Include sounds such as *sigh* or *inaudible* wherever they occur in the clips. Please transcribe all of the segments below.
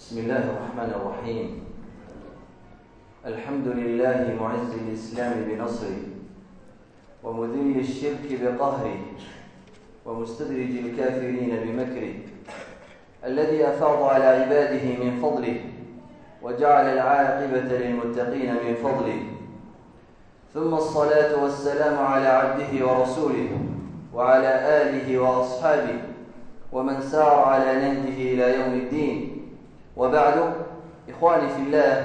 بسم الله الرحمن الرحيم الحمد لله معز الإسلام بنصره ومذل الشرك بقهره ومستدرج الكافرين بمكره الذي أفاض على عباده من فضله وجعل العاقبة للمتقين من فضله ثم الصلاة والسلام على عبده ورسوله وعلى آله وأصحابه ومن سار على نهجه إلى يوم الدين wabacdu ikhwaani fi illaah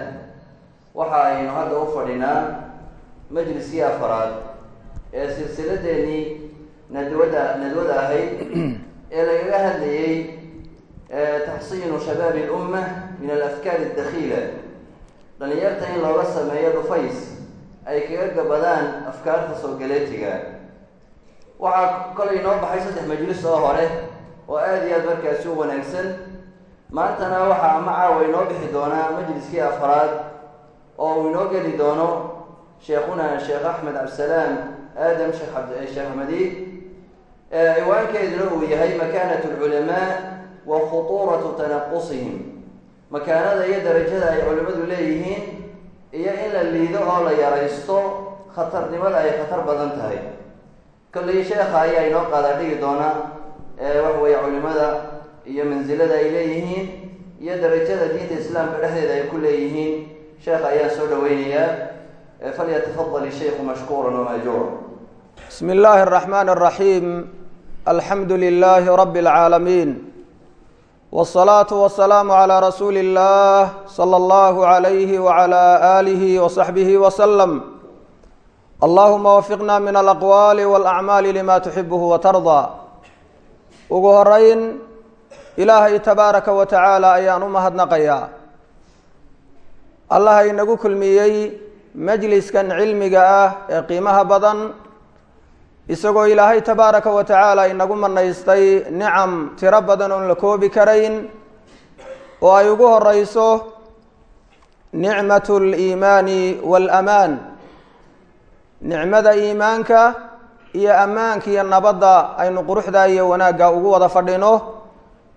waxa aynu hadda u fadhinaa majliskii afaraad ee silsiladeennii nadwada nadwada ahayd *clears throat* ee lagaga hadlayay taxsiinu shabaabi lumma min alafkaar adakhiila dhalinyarta in looga sameeyo dhufays ay kaga gabadaan afkaarta soo galeetiga. Waxaa kolay noo baxay saddex majlis oo hore oo aada iyo aada markaasi u wanaagsan maantana waxaa ama caawa inoo bixi doonaa majliskii afraad oo uu inoo geli doono sheekhuna sheekh axmed cabdisalaam aadam sheekh sheekh madiid ciwaankeeduna uu yahay makaanat alculamaa wa khutuuratu tanaqusihim makaanada iyo darajada ay culimmadu leeyihiin iyo in la liido oo la yaraysto khatarnimada ay khatar badan tahay. Kolley sheekha ayaa inoo qaadaa dhigi doona waxa weeye culimada iyo mansilada ay leeyihiin iyo darajada diinta islaamka dhexdeeda ay ku leeyihiin sheekha ayaan soo dhaweynayaa falyatafadal ishaykhu mashkuura wamaajuura bismi illaahi araxmaan araxiim alxamdu lilaahi rabbi alcaalamiin wsalaatu wasalaamu calaa rasuuli illah sala allahu alayhi wacala aalihi wasaxbihi wasalam allahuma wafiqna min alaqwaali walacmaali lima tuxibuhu watardaa ugu horeyn ilaahay tabaaraka wa tacaala ayaan u mahadnaqayaa. Allaha inagu kulmiyey majliskan cilmiga ah ee qiimaha badan isagoo ilaahay tabaaraka wa tacaala inagu manaystay nicam tiro badan oon la koobi karayn oo ay ugu horeyso nicmat liimaani waalamaan nicmada iimaanka iyo ammaanka iyo nabadda aynu quruxda iyo wanaagga ugu wada fadhino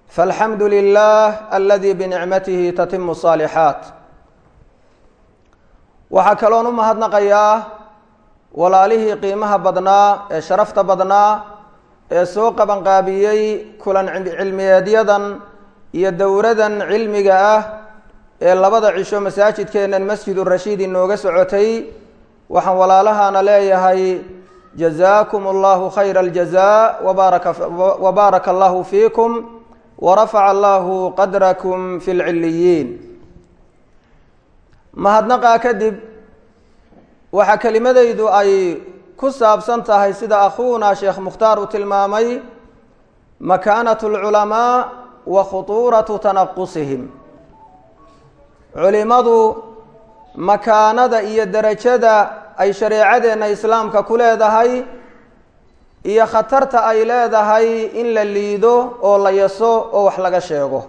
falxamdu lilah aladi binicmatihi tatimu saalixaat waxaa kaloon u mahadnaqayaa walaalihii qiimaha badnaa ee sharafta badnaa ee soo qabanqaabiyey kulan cilmiyeedyadan iyo dowradan cilmiga ah ee labada cisho masaajidkeennan masjidu rashiid inooga socotay. waxaan walaalahana leeyahay jazaakum allahu khayra wabaaraka wabaaraka allahu fiikum warafaca allahu qadrakum fi lciliyiin mahadnaqaa kadib waxaa kelimadaydu ay ku saabsan tahay sida akhuuna sheekh mukhtaar uu tilmaamay makaanat alculamaa wa khutuuratu tanaqusihim culimadu makaanada iyo derajada ay shareecadeenna islaamka ku leedahay iyo khatarta ay leedahay in la liido oo la yaso oo wax laga sheego.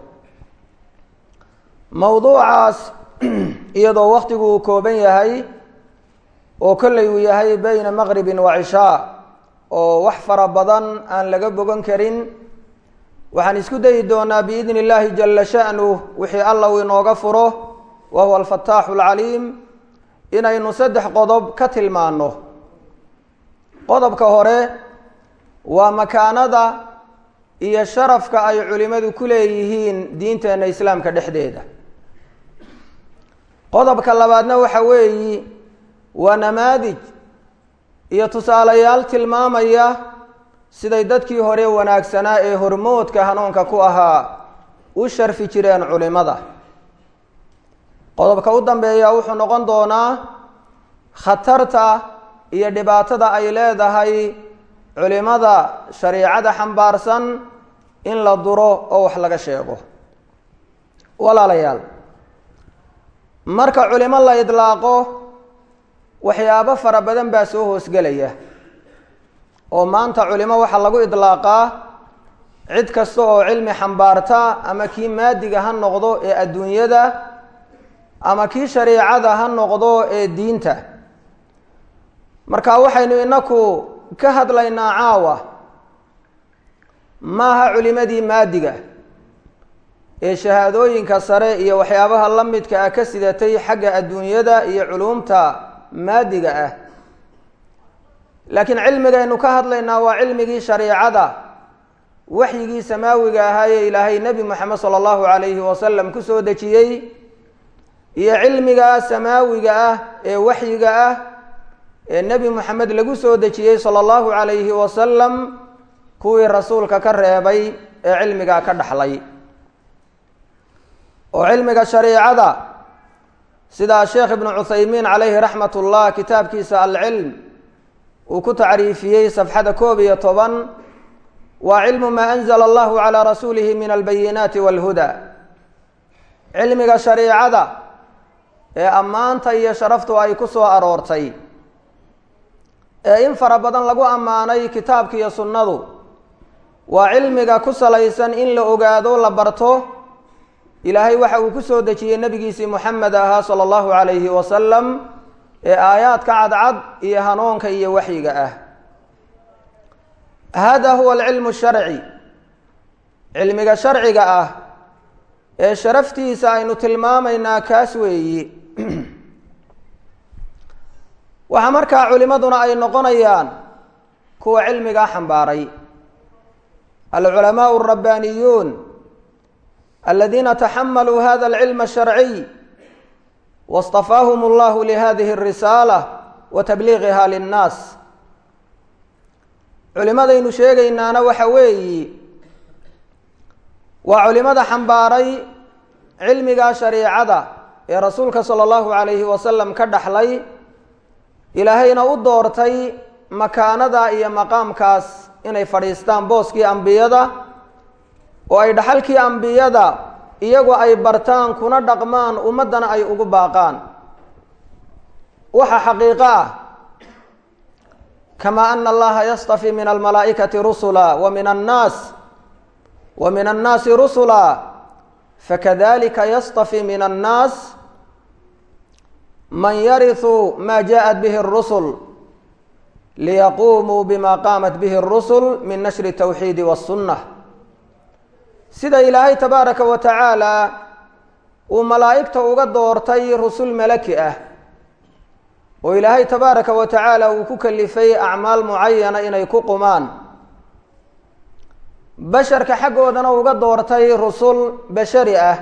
Mowduucaas *clears throat* iyadoo wakhtigu uu kooban yahay oo kolley uu yahay beyna maqribin wa cishaa oo wax fara badan aan laga bogan karin waxaan isku dayi doonaa biidni illaahi jala sha'nuh wixii alla uu inooga furo wa huwa alfataaxu alcaliim inaynu saddex qodob ka tilmaano qodobka hore waa makaanada iyo sharafka ay culimadu ku leeyihiin diinteenna islaamka dhexdeeda. Qodobka labaadna waxa weeyi waa namaadij iyo tusaalayaal tilmaamaya siday dadkii hore wanaagsanaa ee hormoodka hanuunka ku ahaa u sharfi jireen culimada. Qodobka u dambeeya wuxuu noqon doonaa khatarta iyo dhibaatada ay leedahay culimada shariicada xambaarsan in la duro oo wax laga sheego. Walaalayaal marka culimo la idlaaqo waxyaabo fara badan baa soo hoosgelaya. Oo maanta culimo waxaa lagu idlaaqaa cid kasta oo cilmi xambaarta ama kii maadiga ha noqdo ee adduunyada ama kii shariicada ha noqdo ee diinta. Marka waxaynu inaku ka hadlaynaa caawa maaha culimadii maadiga ee shahaadooyinka sare iyo waxyaabaha la midka ah ka sidatay xagga adduunyada iyo culuumta maadiga ah. Laakiin cilmigaynu ka hadlaynaa waa cilmigii shariicada waxyigii samaawiga ahaayee ilaahay nebi moxamed sala allahu calayhi wasalam ku soo dejiyey iyo cilmiga samaawiga ah ee waxyiga ah ee nebi moxamed lagu soo dejiyey sala allahu calayhi wasalam kuwii rasuulka ka reebay ee cilmigaa ka dhaxlay. Oo cilmiga shariicada sidaa sheekh ibnu cuthaymiin calayhi raxmat ullah kitaabkiisa alcilm uu ku tacriifiyey safxada koob iyo toban waa cilmu maa anzala allahu calaa rasuulihi min albayinaati walhuda. Cilmiga shariicada ee ammaanta iyo sharaftu ay ku soo aroortay ee in fara badan lagu ammaanay kitaabka iyo sunnadu. Waa cilmiga ku salaysan in la ogaado la barto. Ilaahay waxa uu ku soo dejiyey nebigiisii moxamed ahaa sala allahu calayhi wasalam ee aayaadka cadcad iyo hanuunka iyo waxyiga ah. Hada huwa alcilmu sharci. Cilmiga sharciga ah ee sharaftiisa aynu tilmaamaynaa kaas weeyi waxaa markaa culimaduna ay noqonayaan kuwa cilmigaa xambaaray. Alculamaau alrabbaaniyuun aladiina taxamaluu hada alcilma asharciy waاstafaahum allahu lihadihi اrisaala wa tabliiqiha linnaas. Culimadaynu sheegaynaana waxa weeyi waa culimada xambaaray cilmiga shariicada ee rasuulka sala allahu calayhi wasalam ka dhaxlay ilaahayna u doortay makaanada iyo maqaamkaas inay fadhiistaan booskii ambiyada oo ay dhaxalkii ambiyada iyagu ay bartaan kuna dhaqmaan ummaddana ay ugu baaqaan. Waxaa xaqiiqo ah kama ana allaha yastafi min almalaa'ikati rusula wa min annaas wa min annaasi rusula fakadalika yastafi min annaas man yarisu ma jaءat bihi اrusul liyaqumuu bima qaamat bihi اrusul min nashri tawxiidi wاsunna sida ilaahay tabaaraka wa tacaala uu malaa'igta uga doortay rusul malaki ah oo ilaahay tabaaraka wa tacaala uu ku kalifay acmaal mucayana inay ku qumaan basharka xaggoodana uga doortay rusul bashari ah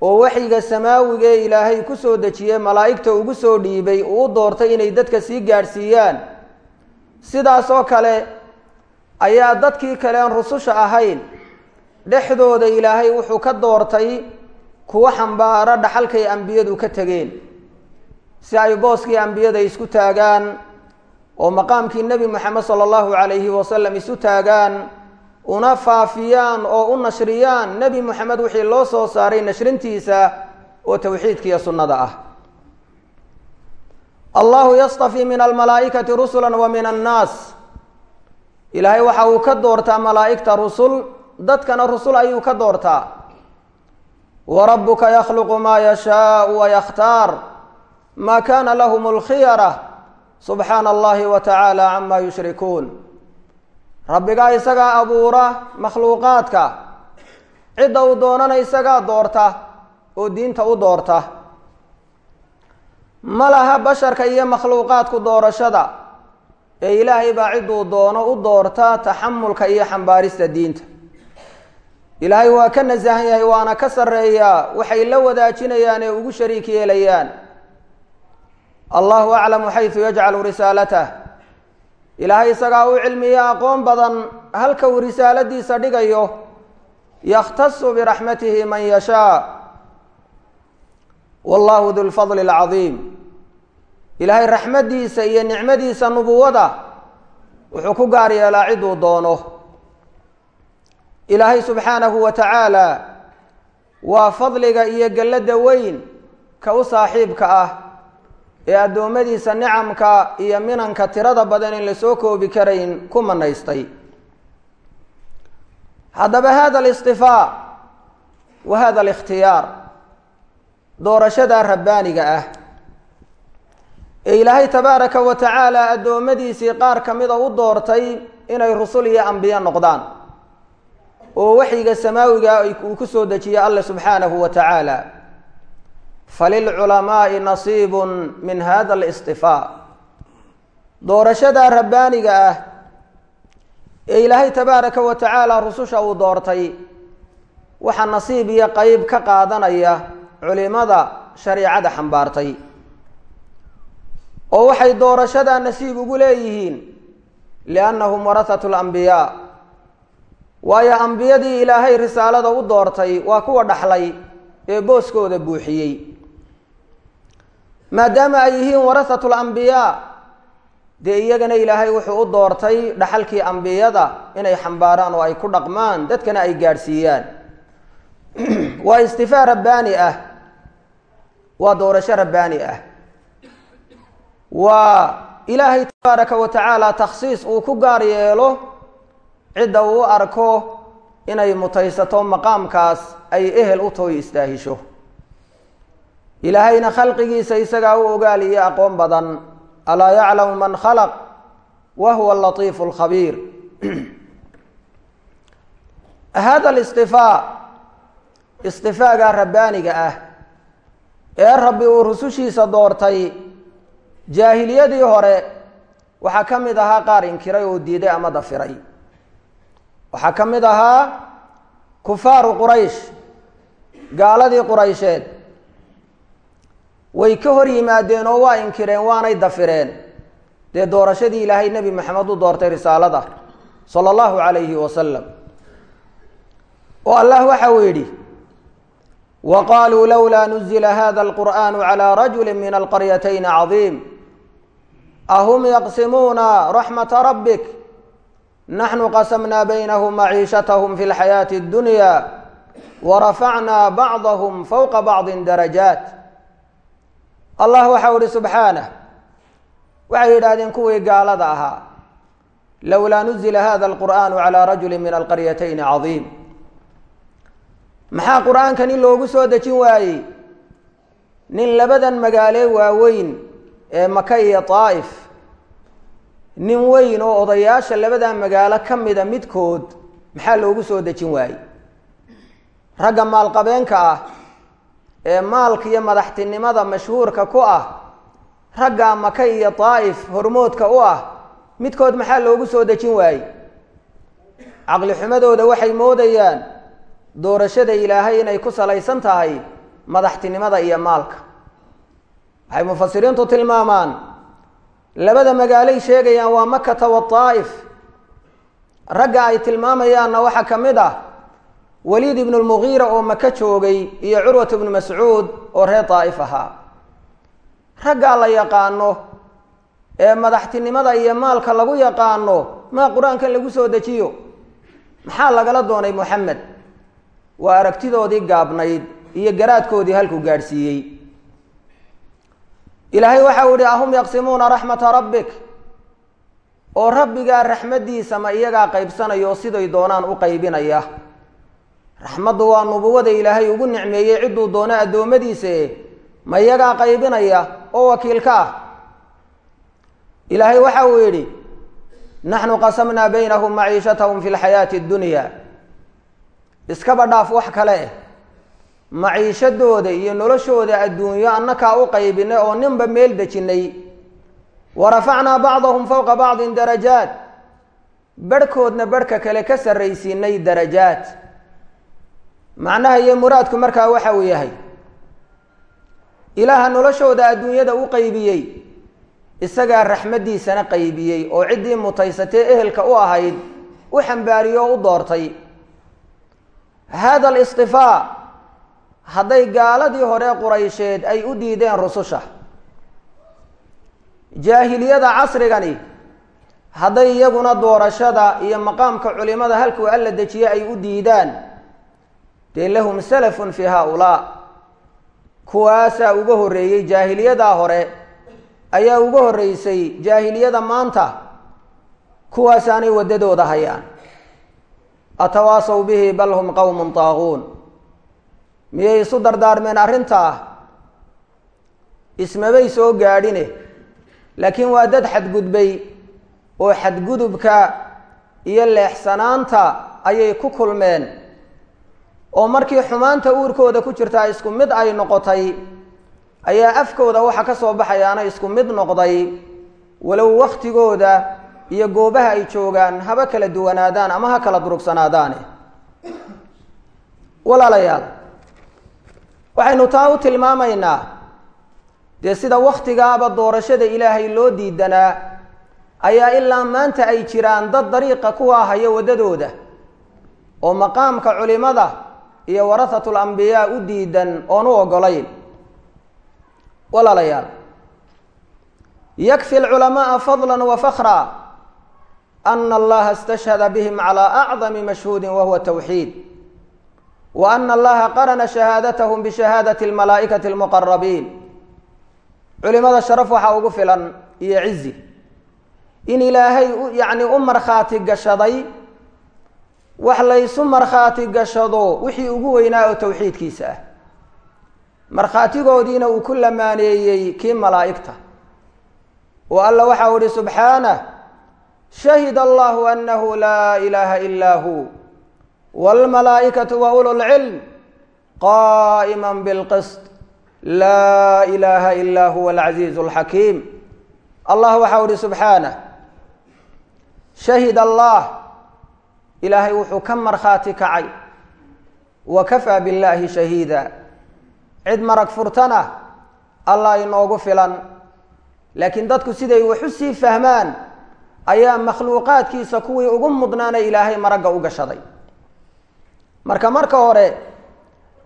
oo waxyiga samaawigae ilaahay ku soo dejiyey malaa'igta ugu soo dhiibay uu doortay inay dadka sii gaadhsiiyaan. Sidaas oo kale ayaa dadkii kale aan rususha ahayn dhexdooda ilaahay wuxuu ka doortay kuwa xambaara dhaxalkay ambiyadu ka tegeen. Si ay booskii ambiyada isku taagaan oo maqaamkii nebi moxamed sala allahu calayhi wasalam isu taagaan una faafiyaan oo u nashriyaan nebi moxamed wixii loo soo saaray nashrintiisa oo towxiidkiiyo sunnada ah. Allahu yastafi min almalaa'ikati rusula wa min annaas ilaahay waxa uu ka doortaa malaa'igta rusul dadkana rusul ayuu ka doortaa. Wa rabbuka yakhluqu maa yashaau wa yakhtaar. Ma kana lahum alkhiyara subxaana allahi wa tacaala cama yushrikuun rabbigaa isagaa abuura makhluuqaadka. Cidda uu doonana isagaa doorta oo diinta u doorta. Ma laha basharka iyo makhluuqaadku doorashada ee ilaahay baa cidduu doono u doorta taxamulka iyo xambaarista diinta. Ilaahay waa ka nasahan yahay waana ka sarreeyaa waxay la wadaajinayaan ee ugu shariik yeelayaan. Allahu aclamu xaysu yajcalu risaalatah ilaahay isagaa u cilmiya aqoon badan halka uu risaaladiisa dhigayo yakhtasu biraxmatihi man yashaa. Wallahu du lfadli alcadiim. Ilaahay raxmaddiisa iyo nicmadiisa nubuwada wuxuu ku gaar yeelaa ciduu doono. Ilaahay subxaanahu wa tacaala waa fadliga iyo gelladda weyn ka u saaxiibka ah ee addoommadiisa nicamka iyo minanka tirada badan in la soo koobi karayn ku manaystay. Haddaba hada alistifaa wa hada alikhtiyaar doorashada rabbaaniga ah. Ee ilaahay tabaaraka wa tacaala addoommadiisii qaar ka mida u doortay inay rusul iyo ambiyo noqdaan oo waxyiga samaawiga uu ku soo dejiyey alle subxaanahu wa tacaala falilculamaai nasiibun min hada alistifaa doorashada rabbaaniga ah ee ilaahay tabaaraka wa tacaala rususha uu doortay waxaa nasiib iyo qeyb ka qaadanaya culimada shariicada xambaartay oo waxay doorashadaa nasiib ugu leeyihiin liannahum warahatu lambiyaa waayo ambiyadii ilaahay risaalada u doortay waa kuwa dhaxlay ee booskooda buuxiyey maadaama ay yihiin warahatu lambiyaa dee iyagana ilaahay wuxuu u doortay dhaxalkii ambiyada inay xambaaraan oo ay ku dhaqmaan dadkana ay gaadhsiiyaan. *clears throat* Waa istifaa rabbaani ah. Waa doorasho rabbaani ah. Waa ilaahay tabaaraka wa tacaala takhsiis uu ku gaar yeelo cidda uu arko inay mutaysato maqaamkaas ay ehel u tooy istaahisho ilaahayna khalqigiisa isagaa u ogaal iyo aqoon badan. Alaa yaclamu man khalaq wa huwa alatiifu alkhabiir. *clears throat* Hada alistifaa istifaaga rabbaaniga ah ee rabbi uu rusushiisa doortay jaahiliyadii hore waxaa ka mid ahaa qaar inkiray oo diiday ama dafiray. Waxaa ka mid ahaa kufaaru quraysh gaaladii quraysheed way ka hor yimaadeen oo waa inkireen waanay dafireen. Dee doorashadii ilaahay nebi maxamed u doortay risaalada sala allahu calayhi wasalam oo allah waxa uu yidhi wa qaluu lowlaa nuzila hada alqur'anu calى rajuli min alqaryatayn cadiim. Ahum yaqsimuuna raxmata rabbik? Naxnu qasamna baynahum maciishatahum fi lxayaati اddunya warafacna bacdahum fowqa bacdi darajaat allah waxau ihi subxaanah waxay yidhahdeen kuwii gaalada ahaa lowlaa nuzila hada alqur'anu calى rajuli min alqaryatayn cadiim. Maxaa qur'aankani loogu soo dejin waayey? Nin labadan magaale waaweyn ee maka iyo daa'if nin weyn oo odayaasha labadaa magaalo ka mida midkood maxaa loogu soo dejin waayey? Ragga maalqabeenka ah ee maalka iyo madaxtinimada mashhuurka ku ah ragga maka iyo daa'if hormoodka u ah midkood maxaa loogu soo dejin waayey? Caqli xumadooda waxay moodayaan doorashada ilaahay inay ku salaysan tahay madaxtinimada iyo maalka. Waxay mufasiriintu tilmaamaan labada magaalay sheegayaan waa makata wadaa'if ragga ay tilmaamayaanna waxaa ka mid ah waliid ibnu lmugiira oo maka joogay iyo curwat ibnu mascuud oo reer daa'if ahaa. Raggaa la yaqaano ee madaxtinimada iyo maalka lagu yaqaano maa qur'aankan lagu soo dejiyo? Maxaa lagala doonay moxamed waa aragtidoodii gaabnayd iyo garaadkoodii halkuu gaadhsiiyey. Ilaahay waxa uu ihi ahum yaqsimuuna raxmata rabbik? Oo rabbigaa raxmaddiisa ma iyagaa qaybsanaya oo siday doonaan u qaybinaya raxmaddu waa nubuwada ilaahay ugu nicmeeyey cidduu doono addoommadiise. Ma iyagaa qaybinaya oo wakiilka ah? Ilaahay waxa uu yidhi naxnu qasamnaa baynahum maciishatahum fi lxayaati addunya iskaba dhaaf wax kale eh. Maciishadooda iyo noloshooda adduunyo annakaa u qaybinay oo ninba meel dejinnay. Wa rafacnaa bacdahum fowqa bacdin darajaat. Barhkoodna barhka kale ka sarraysiinay darajaat macnaha iyo muraadku markaa waxa uu yahay. Ilaaha noloshooda adduunyada u qaybiyey isagaa raxmaddiisana qaybiyey oo ciddii mutaysatee ehelka u ahayd u xambaariyo oo u doortay. Hada alistifaa hadday gaaladii hore quraysheed ay u diideen rususha. Jaahiliyada casrigani hadday iyaguna doorashada iyo maqaamka culimada halkuu alla dejiye ay u diidaan dee lahum salafun fii haa-ulaa kuwaasaa uga horreeyey jaahiliyadaa hore ayaa uga horreysay jaahiliyada maanta. Kuwaasaanay waddadooda hayaan. Atawaasaw bihi bal hum qowmun taaquun miyay isu dardaarmeen arrintaa ismabay soo gaadhine. Laakiin waa dad xadgudbay oo xadgudubka iyo leexsanaanta ayay ku kulmeen oo markii xumaanta uurkooda ku jirtaa isku mid ay noqotay ayaa afkooda waxa ka soo baxayaana isku mid noqday. Walow wakhtigooda iyo goobaha ay joogaan haba kala duwanaadaan ama ha kala durugsanaadaane walaalayaal waxaynu taa u tilmaamaynaa dee sida wakhtigaaba doorashada ilaahay loo diidanaa ayaa ilaa maanta ay jiraan dad dariiqa kuwaa haya waddadooda oo maqaamka culimada iyo warahatul ambiyaa u diidan oon u ogolayn. Walaalayaal. Yakfi alculamaaa fadla wa fakra ana allaha istashhada bihim calaa acdami mashhuudin wahuwa tawxiid wa ana allaha qarana shahaadatahum bishahaadati almalaa'ikati almuqarabiin culimada sharaf waxaa ugu filan iyo cizi in ilaahay yacni u markhaati gashaday wax laysu markhaati gashado wixii ugu weynaa oo tawxiidkiisa ah. Markhaatigoodiina uu ku lamaaneeyey kii malaa'igta. Oo alla waxau ihi subxaanah shahida allahu anahu laa ilaaha ilaa hu. Wاlmalaa'ikatu wa ulu lcilm bilqisط laa ilaaha ilaa huwa alcaziizu alxakiim allah waxau ihi subxaanah shahid allah ilaahay wuxuu ka markhaati kacay. Wa kafaa billaahi shahiida. Cid marag furtana allah inoogu filan. Laakiin dadku siday wax u sii fahmaan ayaa makhluuqaadkiisa kuwii ugu mudnaana ilaahay maragga u gashaday. Marka marka hore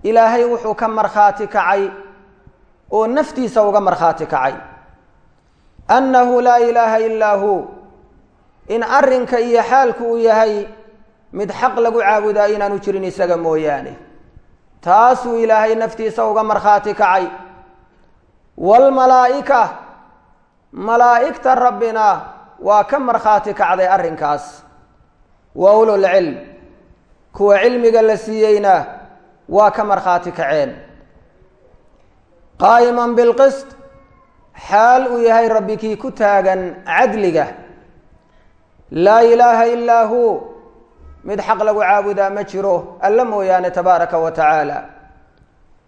ilaahay wuxuu ka markhaati kacay oo naftiisa uga markhaati kacay. Annahu laa ilaaha illaa hu. In arrinka iyo xaalku uu yahay mid xaq lagu caabudaa inaanu jirin isaga mooyaane. Taasuu ilaahay naftiisa uga markhaati kacay. Waalmalaa'ika malaa'igta rabbina waa ka markhaati kacday arrinkaas. Wa ululcilm kuwa cilmiga la siiyeyna waa ka markhaati kaceen. Qaa'iman bilqist xaal uu yahay rabbi kii ku taagan cadliga. Laa ilaaha illaa hu mid xaq lagu caabudaa ma jiro. Alla mooyaane tabaaraka wa tacaala.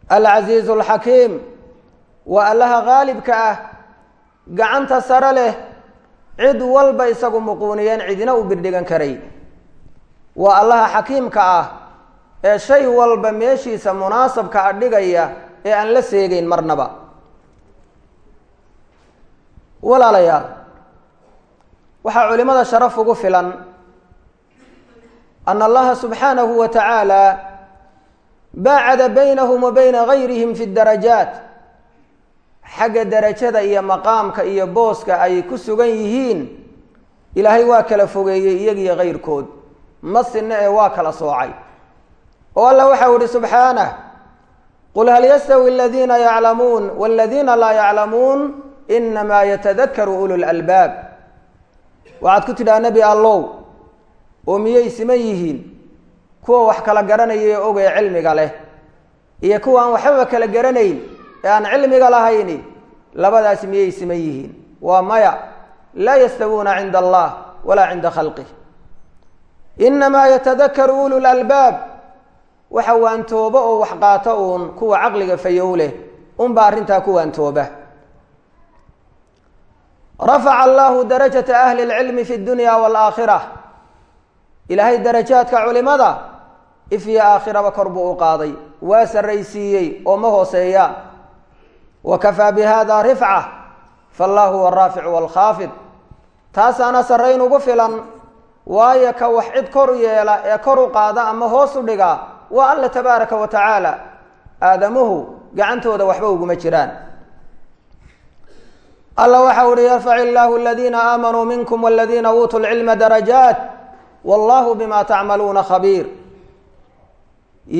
Alcasiizu alxakiim waa allaha qaalibka ah gacanta sare leh cid walba isagu muquuniyeen cidina u birdhigan karay. Waa allaha xakiimka ah ee shay walba meeshiisa munaasabka a dhigaya ee aan la seegeyn marnaba. Walaalayaal waxaa culimada sharaf ugu filan allaha subxaanahu wa tacaala baacada baynahum wa bayna gayrihim fi darajaat xagga derajada iyo maqaamka iyo booska ay ku sugan yihiin ilaahay waa kala fogeeyey iyagiyo kayrkood ma sinna ee waa kala soocay oo allah waxau ihi subxaanah qul hal yastawi aladiina yaclamuun waladiina laa yaclamuun inamaa yatadakaru ulu lalbaab waxaad ku tidhaha nebi oo miyay siman yihiin kuwa wax kala garanaya ee og ee cilmiga leh iyo kuwa aan waxbaba kala garanayn ee aan cilmiga lahayni labadaasi miyay siman yihiin. Waa maya laa yastawuuna cinda allah walaa cinda khalqih. Inamaa yatadakaru ulu lalbaab waxa waantooba oo wax qaato uun kuwa caqliga fayow leh unbaa arrintaa ku waantooba rafaca allahu darajata ahli lcilmi fi dunya waalaakhira ilaahay darajaadka culimada ifyo aakhiraba kor buu u qaaday. Waa sarraysiiyey oo ma hooseeyaan wa kafaa bi hada rifca fallaahu huwa araaficu waalkhaafid taasaana sarrayn ugu filan waayo ka wax cid kor yeela ee kor u qaada ama hoos u dhiga waa alla tabaaraka wa tacaala. Aadamuhu gacantooda waxba uguma jiraan. Alla waxau uhi yarfac illaahu aladiina aamanuu minkum waladiina uutuu lcilma darajaat wallahu bima tacmaluuna khabiir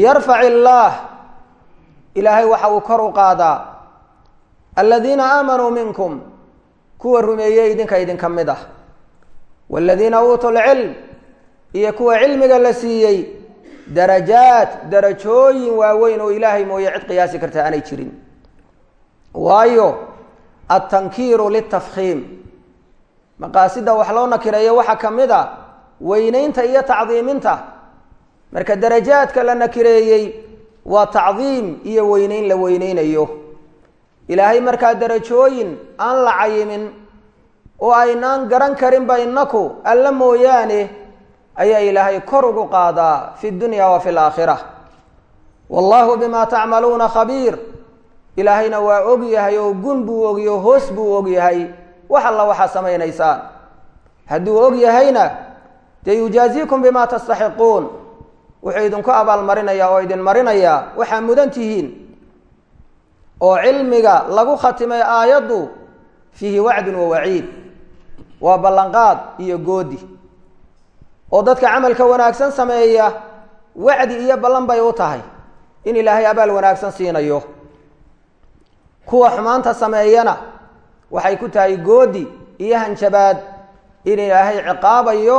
yarfac illaah ilaahay waxa uu kor u qaadaa aladiina aamanuu minkum kuwa rumeeyey idinka idinka mid ah waladiina uutuu lcilm iyo kuwa cilmiga la siiyey darajaat darajooyin waaweyn oo ilaahay mooye cid qiyaasi karta aanay jirin waayo altankiiru litafkhiim maqaasida wax loo nakireeyo waxaa ka mid a weyneynta iyo tacdiiminta. Marka darajaadka la nakireeyey waa tacdiim iyo weyneyn la weyneynayo ilaahay markaa darajooyin aan la cayimin oo aynaan garan karinba inaku alla mooyaane ayaa ilaahay kor ugu qaadaa fi dunya wa fi laakhira wallahu bima tacmaluuna khabiir. Ilaahayna waa og yahay oo gun buu ogyo hoos buu og yahay. Wax alla waxaa samaynaysaan. Hadduu og yahayna dee yujaaziikum bima tastaxiquun. Wuxuu idinku abaalmarinayaa oo idin marinayaa waxaa mudan tihiin oo cilmiga lagu khatimay aayaddu fiihi wacdun wa waciid waa ballanqaad iyo goodi. Oo dadka camalka wanaagsan sameeya wacdi iyo ballan bay u tahay in ilaahay abaal wanaagsan siinayo. Kuwa xumaanta sameeyana waxay ku tahay goodi iyo hanjabaad in ilaahay ciqaabayo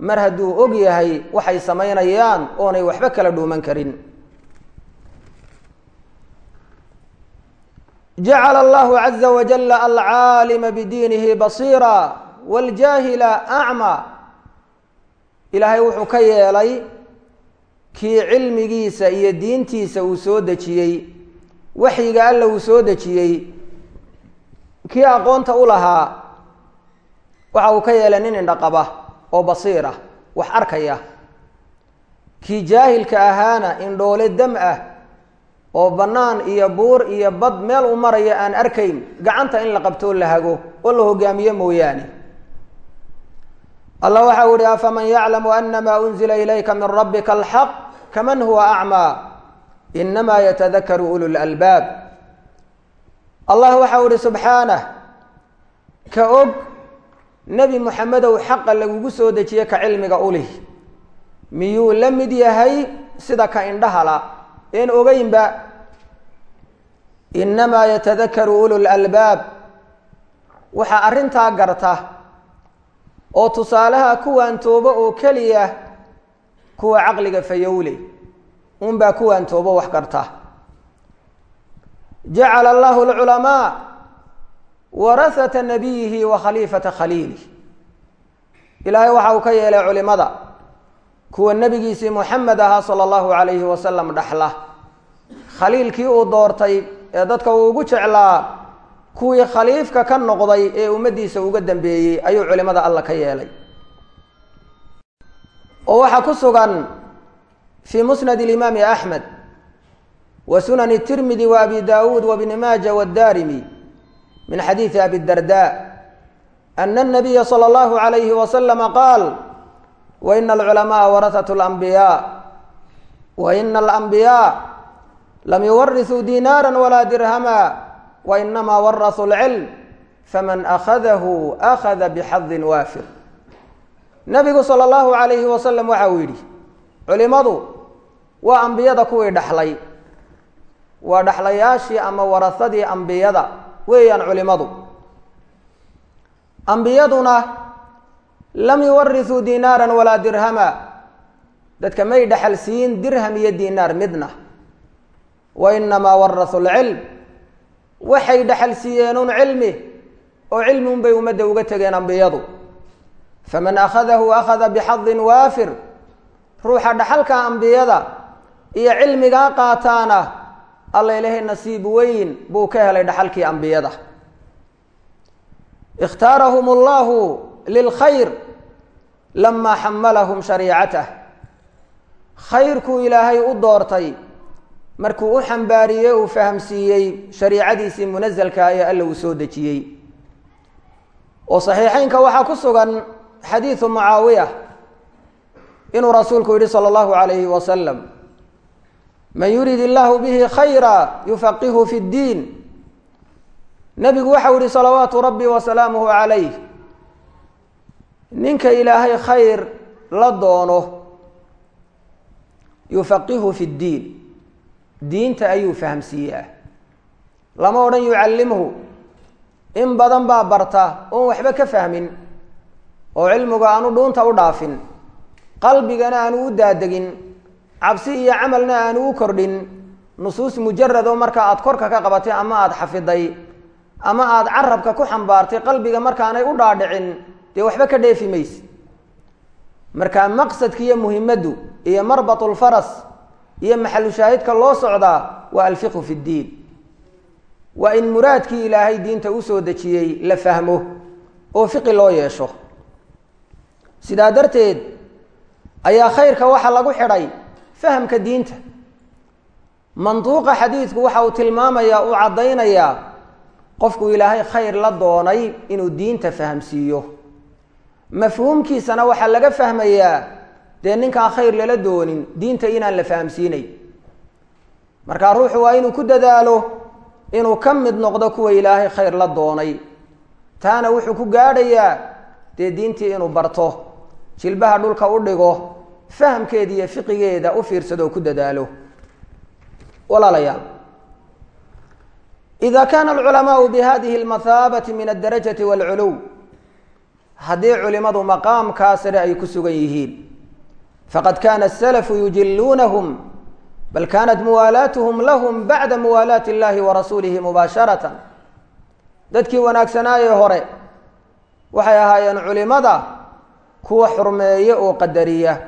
mar hadduu og yahay waxay samaynayaan oonay waxba kala dhuuman karin. Jacala allahu caza wajala alcaalima bidiinihi basiira wاljaahila acma. Ilaahay wuxuu ka yeelay kii cilmigiisa iyo diintiisa uu soo dejiyey waxyiga alla uu soo dejiyey kii aqoonta u lahaa waxa uu ka yeelay nin indhaqaba oo basiir ah wax arkaya. Kii jaahilka ahaana indhoole dam ah oo bannaan iyo buur iyo bad meel u maraya aan arkayn gacanta in la qabtoo la hago oo la hogaamiyo mooyaane. Allah waxa u ihi afaman yaclamu anama unzila ilayka min rabbika alxaq kaman huwa acmaa inama yatadakaru ulu lalbaab allah waxa u ihi subxaanah ka og nebi muxamedow xaqa lagugu soo dejiye ka cilmiga ulih miyuu la mid yahay? Sida ka indhahala. Een ogeynba inamaa yatadakaru ulu lalbaab waxaa arrintaa garta oo tusaalaha kuwaantoobo oo keliya kuwa caqliga fayowle. Unbaa kuwaantoobo wax garta. Jacala allahu alculamaa warahata nabiyihi wa khaliifata khaliilih ilaahay waxa uu ka yeelay culimada kuwa nebigiisii moxamed ahaa sala allahu calayhi wasalam dhaxla. Khaliilkii uu doortay ee dadka uu ugu jeclaa kuwii khaliifka ka noqday ee ummaddiisa uga dambeeyey ayuu culimada alla ka yeelay. Oo waxaa ku sugan fii musnad alimaami axmed wa sunani tirmidi wa abi daawuud wa bni maaja wadaarimi min xadiidi abi darda ana anabiya sala allahu calayhi wasalama qaal wa ina alculamaaa warahatu alambiyaa wa ina alambiyaa lam yuwarisuu dinaara walaa dirhama wa inamaa warasuu alcilm faman akhadahu akhada bixadin waafir nabigu sala allahu calayhi wasalam waxa uu yidhi culimadu waa ambiyada kuwii dhaxlay waa dhaxlayaashii ama warasadii ambiyada weeyaan culimadu. Ambiyaduna lam yuwarisuu dinaaran walaa dirhama. Dadka may dhaxal siin dirham iyo dinaar midna. Wa inamaa warasuu lcilm waxay dhaxal siiyeenun cilmi oo cilmi unbay ummadda uga tegeen ambiyadu. Faman akhadahu akhada bixadin waafir. Ruuxa dhaxalka ambiyada iyo cilmigaa qaataana alla ilahay nasiib weyn buu ka helay dhaxalkii ambiyada. Ikhtaarahum allahu lilkhayr lamaa xamalahum shariicatah. Khayrkuu ilaahay u doortay markuu u xambaariyey uu fahamsiiyey shariicadiisii munasalka ee alla uu soo dejiyey. Oo saxiixeynka waxaa ku sugan xadiidu mucaawiya inuu rasuulku yihi sala allahu calayhi wasalam man yurid illaahu bihi khayra yufaqihu fi ddiin nebigu waxau yihi salawaatu rabbi wasalaamuhu calayh ninka ilaahay khayr la doono yufaqihu fi ddiin diinta ayuu fahamsiiyaa. Lama odhan yucallimhu. In badan baa barta oon waxba ka fahmin oo cilmiga aanu dhuunta u dhaafin qalbigana aanu u daadegin cabsi iyo camalna aanu u kordhin nusuus mujarad oo marka aad korka ka qabatay ama aada xafiday ama aada carabka ku xambaartay qalbiga markaanay u dhaadhicin dee waxba ka dheefi mayse. Marka maqsadka iyo muhimaddu iyo marbatulfaras iyo maxalu shaahidka loo socdaa waa alfiqhu fi ddiin. Waa in muraadkii ilaahay diinta u soo dejiyey la fahmo oo fiqi loo yeesho. Sidaa darteed ayaa khayrka waxaa lagu xidhay fahamka diinta. Manduuqa xadiidku waxa uu tilmaamayaa uu caddaynayaa qofku ilaahay khayr la doonay inuu diinta fahamsiiyo. Mafhuumkiisana waxaa laga fahmayaa dee ninkaan khayr lala doonin diinta inaan la fahamsiinay. Markaa ruuxu waa inuu ku dadaalo inuu ka mid noqdo kuwa ilaahay khayr la doonay. Taana wuxuu ku gaadhayaa dee diintii inuu barto jilbaha dhulka u dhigo fahamkeeda iyo fiqigeeda u fiirsado ku dadaalo. Walaalayaal. Ida kaana alculamaau bihadihi almathaabati min aldarajati waalculuw haddii culimadu maqaamkaa sare ay ku sugan yihiin faqad kana asalafu yujiluunahum bal kanat muwaalaatuhum lahum bacda muwaalaati illahi wa rasuulihi mubaasharatan. Dadkii wanaagsanaaye hore waxay ahaayeen culimada kuwa xurmeeya oo qadariya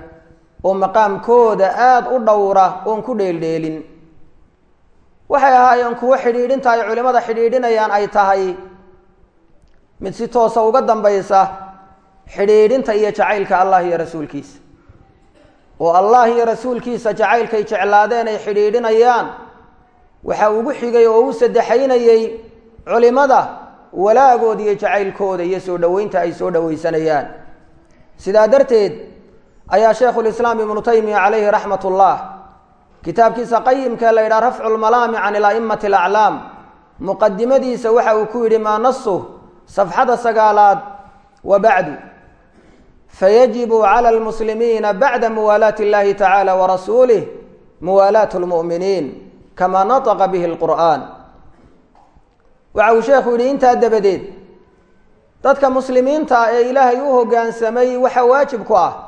oo maqaamkooda aada u dhowra oon ku dheeldheelin. Waxay ahaayeen kuwo xidhiidhinta ay culimada xidhiidhinayaan ay tahay. Mid si toosa uga dambaysa xidhiidhinta iyo jacaylka allah iyo rasuulkiisa. Oo allah iyo rasuulkiisa jacaylkay jeclaadeen ay xidhiidhinayaan waxa ugu xigay oo u saddexaynayey culimada walaagooda iyo jacaylkooda iyo soo dhoweynta ay soo dhoweysanayaan sidaa darteed ayaa shaykhulislaam ibnu taymiya calayhi raxmat ullah kitaabkiisa qayimka la yidhaha rafcu lmalaami can ila'immati alaclaam. Muqadimadiisa waxa uu ku yidhi maa nasu safxada sagaalaad wa bacdu. Fayajibu cala almuslimiina bacda muwaalaati اllahi tacala warasuulih muwaalaatu lmu'miniin kama nataqa bihi lqur'an waxa uu sheekhu yidhi intaa dabadeed dadka muslimiinta ee ilaahay u hoggaansamay waxa waajib ku ah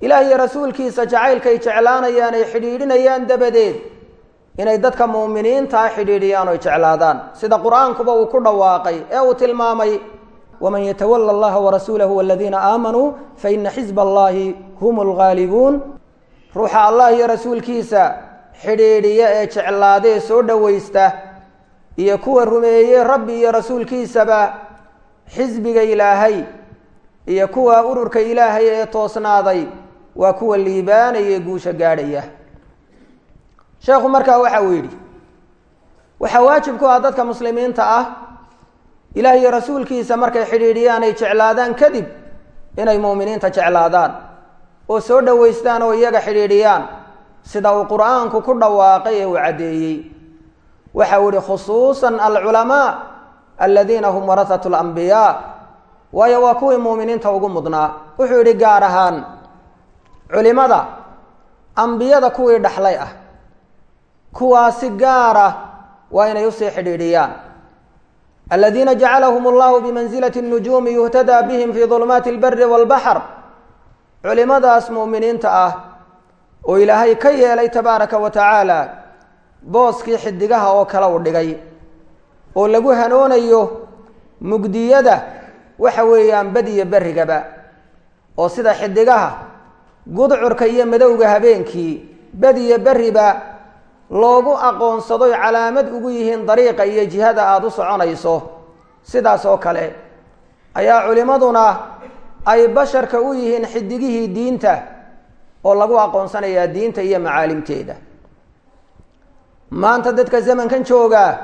ilaah iyo rasuulkiisa jacaylkay jeclaanayaan ay xidhiidhinayaan dabadeed. Inay dadka mu'miniintaa xidhiidhiyaan oy jeclaadaan. Sida qur'aankuba uu ku dhawaaqay ee uu tilmaamay waman yatawala allaha warasuulahu waladiina aamanuu faina xisba allahi hum lgaalibuun ruuxa allah iyo rasuulkiisa xidhiidhiya ee jeclaadee soo dhowaysta iyo kuwa rumeeyey rabbi iyo rasuulkiisaba xisbiga ilaahay iyo kuwa ururka ilaahay ee toosnaaday waa kuwa liibaanaya guusha gaadhaya. Sheekhu markaa waxa uu yidhi waxaa waajib ku ah dadka muslimiinta ah ilaah rasuulkiisa markay xidhiidhiyaan ay jeclaadaan kadib inay mu'miniinta jeclaadaan oo soo dhowaystaan oo iyaga xidhiidhiyaan sida uu qur'aanku ku dhawaaqay ee uu caddeeyey. Waxa uu yihi khusuusan alculamaa aladiina hum warahatu alambiyaa waayo waa kuwii mu'miniinta ugu mudnaa. Wuxuu yidhi gaar ahaan culimada ambiyada kuwii dhaxlay ah kuwaasi gaara waa inay u sii xidhiidhiyaan. Aladiina jacalahum allahu bimansilati nujuumi yuhtadaa bihim fii dulumaati albari walbaxr culimadaas mu'miniinta ah oo ilaahay ka yeelay tabaaraka wa tacaala booskii xidigaha oo kale u dhigay oo lagu hanoonayo mugdiyada waxa weeyaan badiyo berrigaba oo sida xidigaha gudcurka iyo madowga habeenkii badiyo berriba loogu aqoonsadoy calaamad ugu yihiin dariiqa iyo jihada aada u soconayso. Sidaas oo kale ayaa culimmaduna ay basharka u yihiin xidigihii diinta oo lagu aqoonsanayaa diinta iyo macaalimteeda. Maanta dadka zamankan joogaa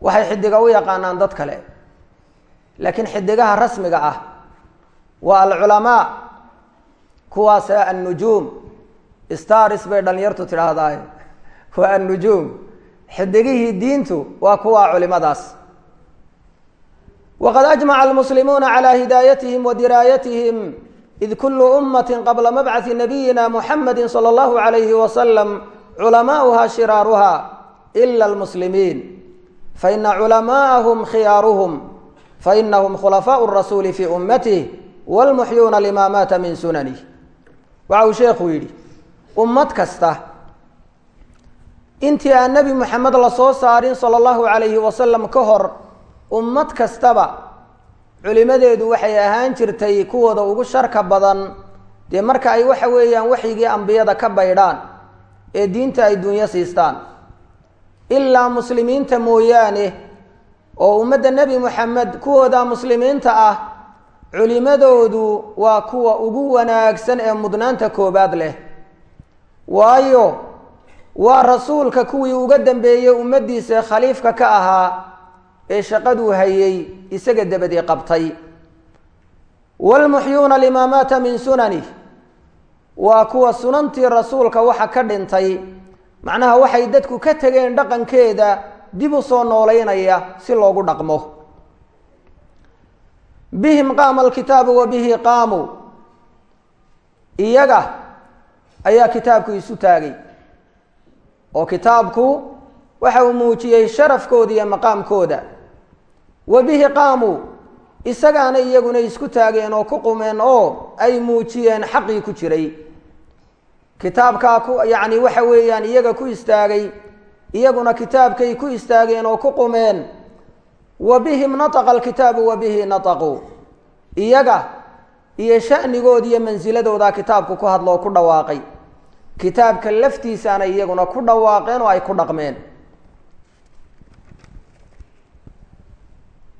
waxay xidiga u yaqaanaan dad kale laakiin xidigaha rasmiga ah waa alculamaa kuwaasa annujuum. Stars bay dhalinyartu tidhaahdaa waa annujuum. Xidigihii diintu waa kuwa culimadaas. Waqad ajmaca almuslimuuna calaa hidaayatihim wa diraayatihim id kulu ummati qabla mabcathi nabiyina muxamadi sala allahu alayhi wasalam culamaauha shiraaruha ila almuslimiin. Faina culamaa'ahum khiyaaruhum. Fainahum khulafaau rasuuli fii ummatih walmuxyuuna lima maata min sunanih waxa uu sheekhu yidhi ummad kasta intii aan nebi moxamed la soo saarin sala allahu calayhi wasalam ka hor ummad kastaba culimadeedu waxay ahaan jirtay kuwooda ugu sharka badan. Dee marka ay waxa weeyaan waxyigii ambiyada ka baydhaan ee diinta ay dunyo siistaan. Ilaa muslimiinta mooyaane oo ummadda nebi moxamed kuwooda muslimiinta ah culimadoodu waa kuwa ugu wanaagsan ee mudnaanta koobaad leh. Waayo waa rasuulka kuwii uga dambeeyey ummaddiisa khaliifka ka ahaa ee shaqaduu hayay isaga dabadii qabtay. Waalmuxyuuna limaa maata min sunanih waa kuwa sunantii rasuulka waxa ka dhintay. Macnaha waxay dadku ka tegeen dhaqankeeda dib u soo noolaynaya si loogu dhaqmo bihim qaama alkitaabu wa bihi qaamuu iyaga ayaa kitaabku isu taagay. Oo kitaabku waxa uu muujiyey sharafkooda iyo maqaamkooda. Wa bihi qaamuu isagaana iyaguna isku taageen oo ku qumeen oo ay muujiyeen xaqii ku jiray. Kitaabkaa ku yacni waxa weeyaan iyaga ku istaagay iyaguna kitaabkay ku istaageen oo ku qumeen wa bihim nataqa alkitaabu wa bihi nataquu iyaga iyo sha'nigooda iyo mansiladoodaa kitaabku ku hadloo ku dhawaaqay. Kitaabka laftiisaana iyaguna ku dhawaaqeen oo ay ku dhaqmeen.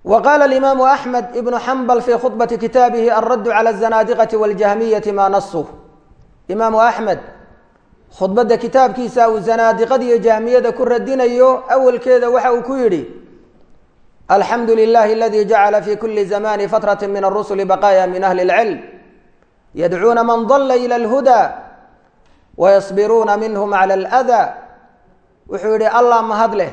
Wa qaala alimaamu axmed ibnu xambal fii khudbati kitaabihi alraddu cala azanaadiqati waljahmiyati maa nasuh imaamu axmed khudbadda kitaabkiisa uu zanaadiqada iyo jahmiyada ku radinayo awalkeeda waxa uu ku yidhi alxamdu lilahi aladi jacala fi kuli zamani fatrati min arusuli baqaya min ahli اlcilm yadcuuna man dala ila اlhuda wayasbiruuna minhum cala aladaa wuxuu yidhi allah mahad leh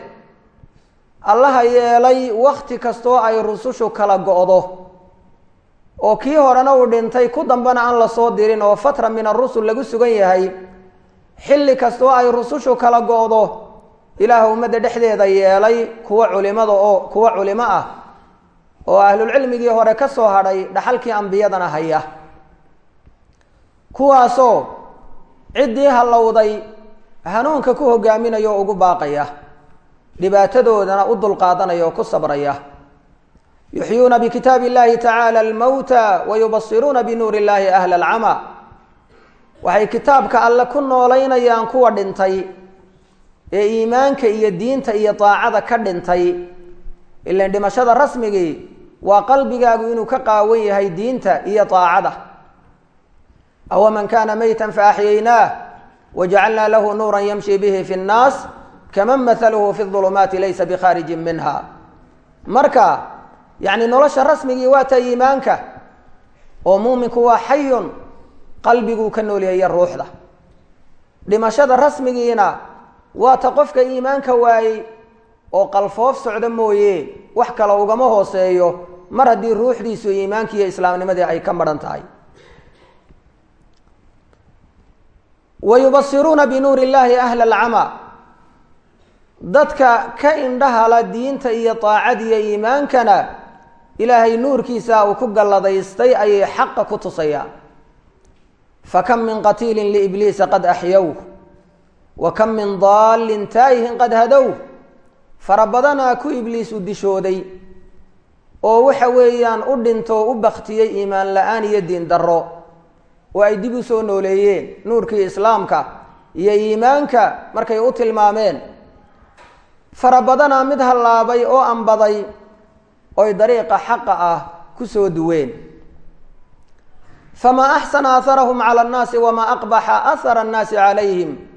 allaha yeelay wakti kastoo ay rusushu kala go-do oo kii horena uu dhintay ku dambena aan la soo dirin oo fatra min arusul lagu sugan yahay xilli kastoo ay rusushu kala go-do ilaah ummadda dhexdeeda yeelay kuwa culimada oo kuwa culimo ah oo ahlulcilmigii hore ka soo hadhay dhaxalkii ambiyadana haya. Kuwaasoo ciddii hallowday hanuunka ku hogaaminaya oo ugu baaqaya dhibaatadoodana u dulqaadanaya oo ku sabraya. Yuxyuuna bikitaabi illahi tacaala almowta wayubasiruuna binuuri illahi ahla alcama waxay kitaabka alle ku noolaynayaan kuwa dhintay ee iimaanka iyo diinta iyo daacada ka dhintay ilan dhimashada rasmigii waa qalbigaagu inuu ka qaawan yahay diinta iyo daacada. Awaman kaana meytan faaxyaynaah wajacalnaa lahu nuuran yamshi bihi fi nnaas kaman mahaluhu fi ulumaati laysa bikhaarijin minha marka yacni nolosha rasmigii waa ta iimaanka oo muuminku waa xayun qalbiguu ka noolyahay ruuxda. Dhimashada rasmigiina waa ta qofka iimaanka waayey oo qalfoof socda mooye wax kale ugama hooseeyo mar haddii ruuxdiisu iimaankii iyo islaamnimadii ay ka madhan tahay. Wa yubasiruuna binuuri illaahi ahla alcama dadka ka indhahala diinta iyo daacad iyo iimaankana ilaahay nuurkiisa uu ku galladaystay ayay xaqa ku tusayaan. Fakam min qatiilin liibliisa qad axyowh wa kam min daallin taayihin qad hadow fara badanaa ku ibliis u dishooday oo waxa weeyaan u dhinto u baktiyey iimaan la'aan iyo diin darro. Oo ay dib u soo nooleeyeen nuurkii islaamka iyo iimaanka markay u tilmaameen. Fara badanaa mid hallaabay oo ambaday oy dariiqa xaqa ah ku duween. Famaa axsana aharahum cala annaasi wamaa aqbaxa ahara annaasi calayhim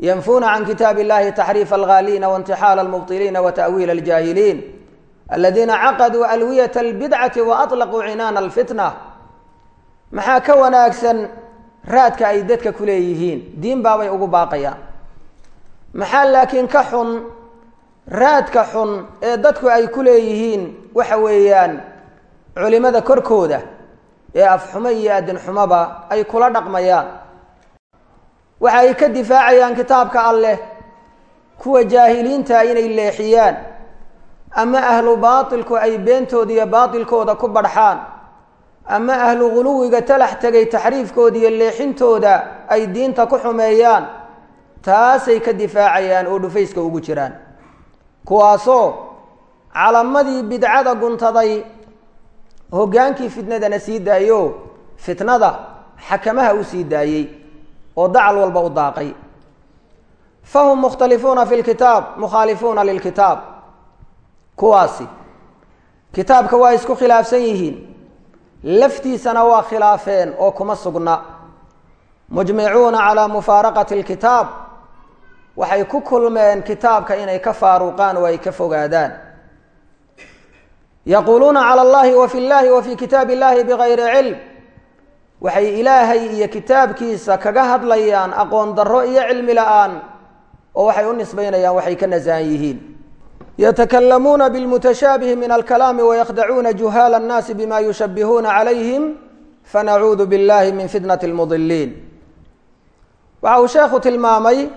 yanfuuna can kitaabi illahi taxriifa alghaaliina waintixaala almubtiliina wa ta'wiila aljaahiliin aladiina caqaduu alwiyata albidcati wa aطlaquu cinaana alfitna maxaa ka wanaagsan raadka ay dadka ku leeyihiin diin baabay ugu baaqayaan maxaa laakiin ka xun raadka xun ee dadku ay ku leeyihiin waxa weeyaan culimada korkooda ee afxumo iyo adinxumoba ay kula dhaqmayaan waxa ay ka difaacayaan kitaabka alleh kuwa jaahiliinta inay leexiyaan ama ahlu baatilku ay beentooda iyo baatilkooda ku badhxaan ama ahlu guluwiga talax tegay taxriifkooda iyo leexintooda ay diinta ku xumeeyaan taasay ka difaacayaan oo dhufayska ugu jiraan. Kuwaasoo calamadii bidcada guntaday hoggaankii fitnadana sii daayo fitnada xakamaha u sii daayey oo dacal walba u daaqay. Fahum mukhtalifuuna fi lkitaab mukhaalifuuna lilkitaab kuwaasi kitaabka waa isku khilaafsan yihiin. Laftiisana waa khilaafeen oo kuma sugna. Mujmicuuna calaa mufaaraqati alkitaab waxay ku kulmeen kitaabka inay ka faaruqaan oo ay ka fogaadaan. Yaquuluuna cala allahi wa fi llahi wa fi kitaabi illahi bigayri cilm waxay ilaahay iyo kitaabkiisa kaga hadlayaan aqoon darro iyo cilmi la'aan oo waxay u nisbaynayaan waxay ka nasahan yihiin. Yatakalamuuna bilmutashaabihi min alkalaami wayakdacuuna juhaala annaasi bima yushabihuuna calayhim fanacuudu billahi min fitnati lmudiliin waxa uu sheekhu tilmaamay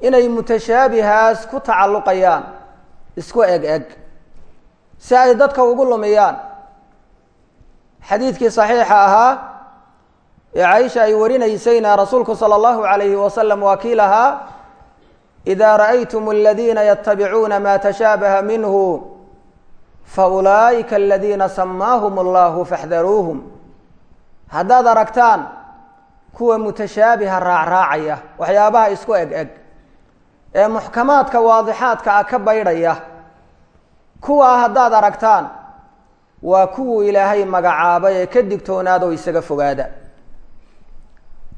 inay mutashaabihaas ku tacalluqayaan isku eg eg si ay dadka ugu lumiyaan. Xadiidkii saxiixa ahaa ee caisha ay warinaysayna rasuulku sala allahu calayhi wasalam waa kii lahaa ida ra'aytum aladiina yatabicuuna ma tashaabaha minhu faulaa'ika aladiina samaahum allahu faxdaruuhum haddaad aragtaan kuwa mutashaabiha raacraacaya waxyaabaha isku eg eg ee muxkamaadka waadixaadka ah ka baydhaya kuwaa haddaad aragtaan waa kuwuu ilaahay magacaabay ee ka digtoonaadoo isaga fogaada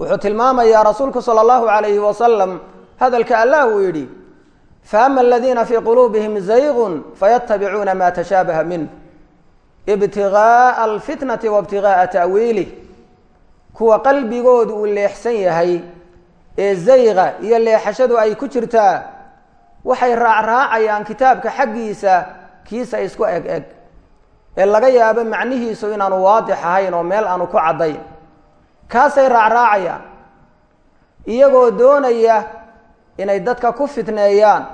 wuxuu tilmaamayaa rasuulku sala allahu calayhi wasalam hadalka allah uu yidhi faama aladiina fii quluubihim zaygun fayatabicuuna ma tashaabaha minh ibtigaaa alfitnati wa ibtigaaa ta'wiilih. Kuwa qalbigoodu uu leexsan yahay ee zayga iyo leexashadu ay ku jirtaa waxay raacraacayaan kitaabka xaggiisa kiisa isku eg eg ee laga yaabo macnihiisu inaanu waadix ahayn oo meel aanu ku caddayn kaasay raacraacayaan iyagoo doonaya inay dadka ku fitneeyaan.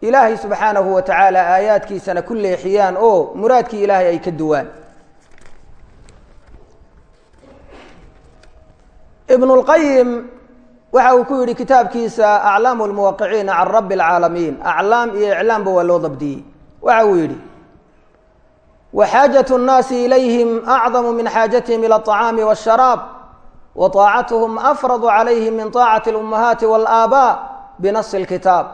Ilaahay subxaanahu wa tacaala aayaadkiisana ku leexiyaan oo muraadkii ilaahay ay ka duwaan. Ibn اlqayim waxa uu ku yidhi kitaabkiisa aclaamu lmuwaqiciina can rabi اlcaalamiin aclaam iyo iclaamba waa loo dabdiyey. Waxa uu yidhi waxaajaة الnaasi ilayhim acdamu min xaajatihim ilى الطacaami wالsharaab wa طaacatuhum afradu calayhim min طaacati اlأummahaati wاlآaabaa binasi اlkitaab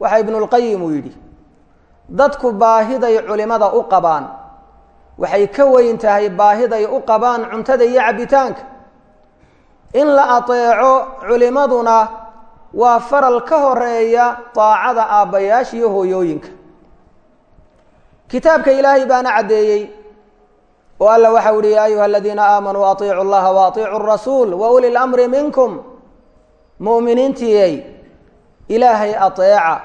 waxa ibnu اlqayim uu yidhi dadku baahiday culimada u qabaan waxay ka weyn tahay baahiday u qabaan cuntada iyo cabitaanka in la ateeco culimaduna waa faral ka horeeya daacada aabbayaasha iyo hooyooyinka kitaabka ilaahay baana caddeeyey oo alla waxau uhi yaa ayuha aladiina aamanuu atiicu llaha wa atiicu rasuul wa uli lamri minkum mu'miniintiyey ilaahay ateeca